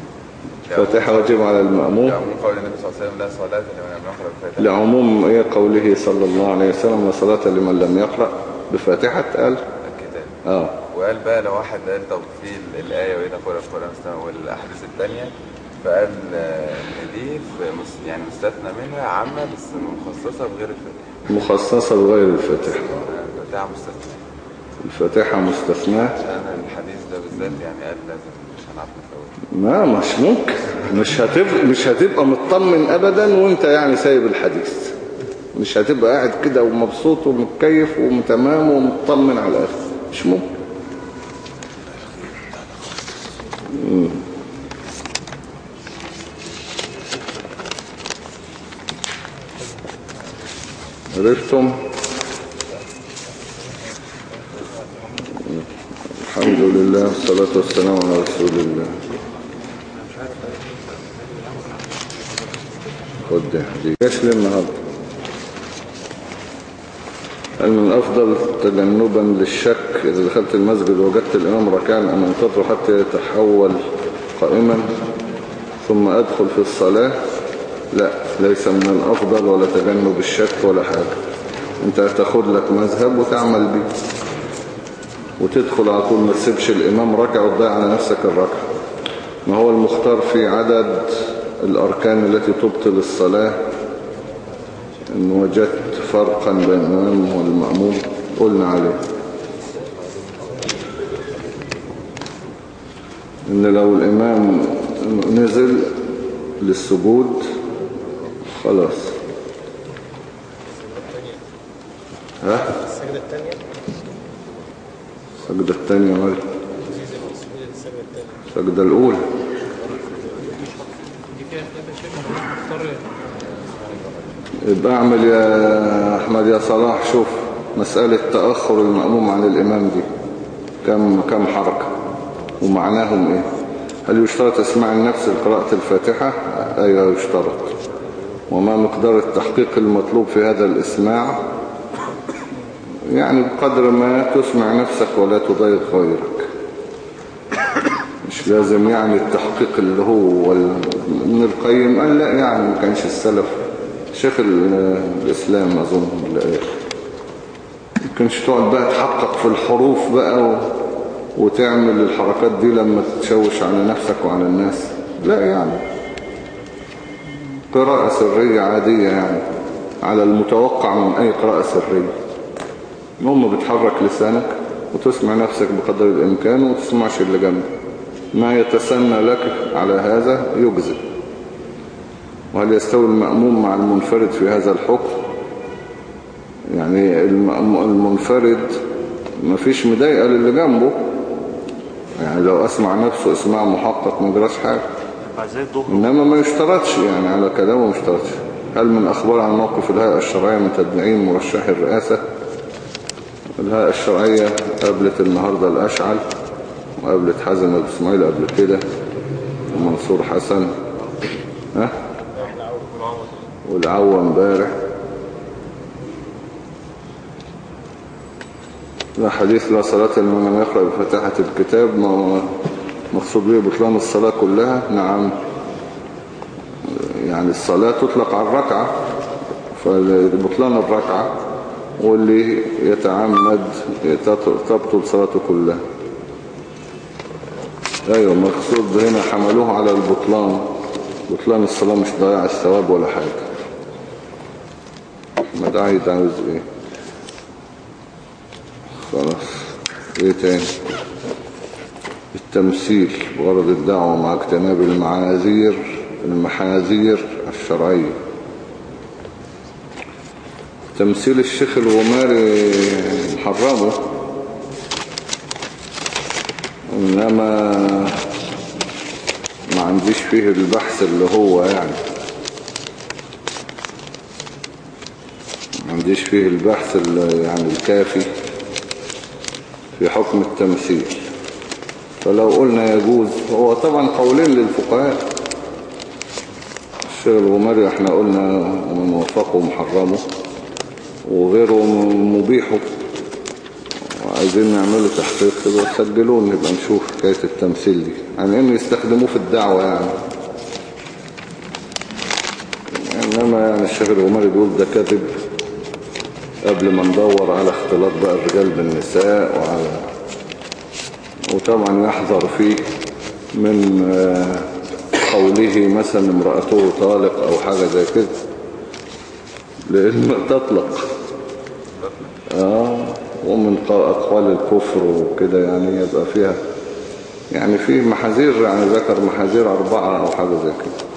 فاتحة واجب على المأموم. لعموم قول النبي صلى الله عليه وسلم لا صلاة لمن لم يقرأ بالفاتحة لعموم إيه قوله صلى الله عليه وسلم لا صلاة لمن لم يقرأ. بفاتحة قال الكتاب. آه. وقال بقى لو واحد قال طب في ال- الآية وإذا قرأ القرآن استمعوا والأحاديث التانية فقال آه، إن دي في يعني مستثنى منها عامة بس مخصصة بغير الفاتحة مخصصة بغير الفاتحة الفاتحة مستثنى. الفاتحة مستثناة عشان الحديث ده بالذات يعني قال لازم مش هنعرف نفوت. ما مش ممكن. مش هتبقى مش هتبقى مطمن ابدا وأنت يعني سايب الحديث. مش هتبقى قاعد كده ومبسوط ومتكيف ومتمام ومطمن على الأخر. مش ممكن. عرفتم الحمد لله والصلاة والسلام على رسول الله. خد دي حديث النهارده الأفضل تجنبا للشك إذا دخلت المسجد وجدت الإمام ركعا أن أنتظر حتى يتحول قائما ثم أدخل في الصلاة؟ لا ليس من الأفضل ولا تجنب الشك ولا حاجة. أنت هتاخد لك مذهب وتعمل به. وتدخل على طول ما تسيبش الإمام ركع وتضيع على نفسك الركعة. ما هو المختار في عدد الأركان التي تبطل الصلاة؟ إن وجدت فرقا بين الإمام والمأموم قلنا عليه. إن لو الإمام نزل للسجود خلاص. ها؟ السجدة الثانية؟ السجدة الثانية مالك السجدة الأولى. دي فيها خلاف يبقى اعمل يا أحمد يا صلاح شوف مسألة تأخر المأموم عن الإمام دي. كم, كم حركة؟ ومعناهم إيه؟ هل يشترط إسماع النفس لقراءة الفاتحة؟ أيوة يشترط. وما مقدار التحقيق المطلوب في هذا الإسماع؟ يعني بقدر ما تسمع نفسك ولا تضايق غيرك. مش لازم يعني التحقيق اللي هو ابن القيم قال لا يعني ما كانش السلف شيخ ال- الإسلام أظن ولا إيه تقعد بقى تحقق في الحروف بقى. وتعمل الحركات دي لما تشوش على نفسك وعلى الناس. لا يعني. قراءة سرية عادية يعني. على المتوقع من أي قراءة سرية. المهم بتحرك لسانك وتسمع نفسك بقدر الإمكان وما تسمعش اللي جنبك. ما يتسنى لك على هذا يجزئ. وهل يستوي المأموم مع المنفرد في هذا الحكم؟ يعني المنفرد ما فيش مضايقة للي جنبه. يعني لو أسمع نفسه إسماع محقق ما يجراش حاجة. إنما ما يشترطش يعني على كلامه ما يشترطش. هل من أخبار عن موقف الهيئة الشرعية من تدعيم مرشح الرئاسة؟ الهيئة الشرعية قابلت النهاردة الأشعل وقابلت حازم أبو إسماعيل قبل كده ومنصور حسن. ها؟ والعوة امبارح. لا حديث لا صلاة لمن لم يقرأ بفتاحة الكتاب مقصود به بطلان الصلاة كلها. نعم. يعني الصلاة تطلق على الركعة فبطلان الركعة واللي يتعمد تبطل صلاته كلها. أيوه مقصود هنا حملوه على البطلان. بطلان الصلاة مش ضياع الثواب ولا حاجة. احمد عايد عاوز إيه خلاص. إيه تاني التمثيل بغرض الدعوة مع اجتناب المعاذير المحاذير الشرعية. تمثيل الشيخ الغماري محرمه. إنما ما عنديش فيه البحث اللي هو يعني. عنديش فيه البحث يعني الكافي في حكم التمثيل. فلو قلنا يجوز هو طبعا قولين للفقهاء. الشيخ الغماري إحنا قلنا من وفقه وغيره مبيحه. وعايزين نعمله تحقيق كده سجلوه نبقى نشوف حكاية التمثيل دي. يعني ان يستخدموه في الدعوة يعني؟ إنما يعني الشيخ الغماري بيقول ده كذب. قبل ما ندور على اختلاط بقى الرجال بالنساء وعلى وطبعا يحذر فيه من آه، قوله مثلا امرأته طالق أو حاجة زي كده لأن تطلق. آه ومن أقوال الكفر وكده يعني يبقى فيها يعني في محاذير يعني ذكر محاذير أربعة أو حاجة زي كده.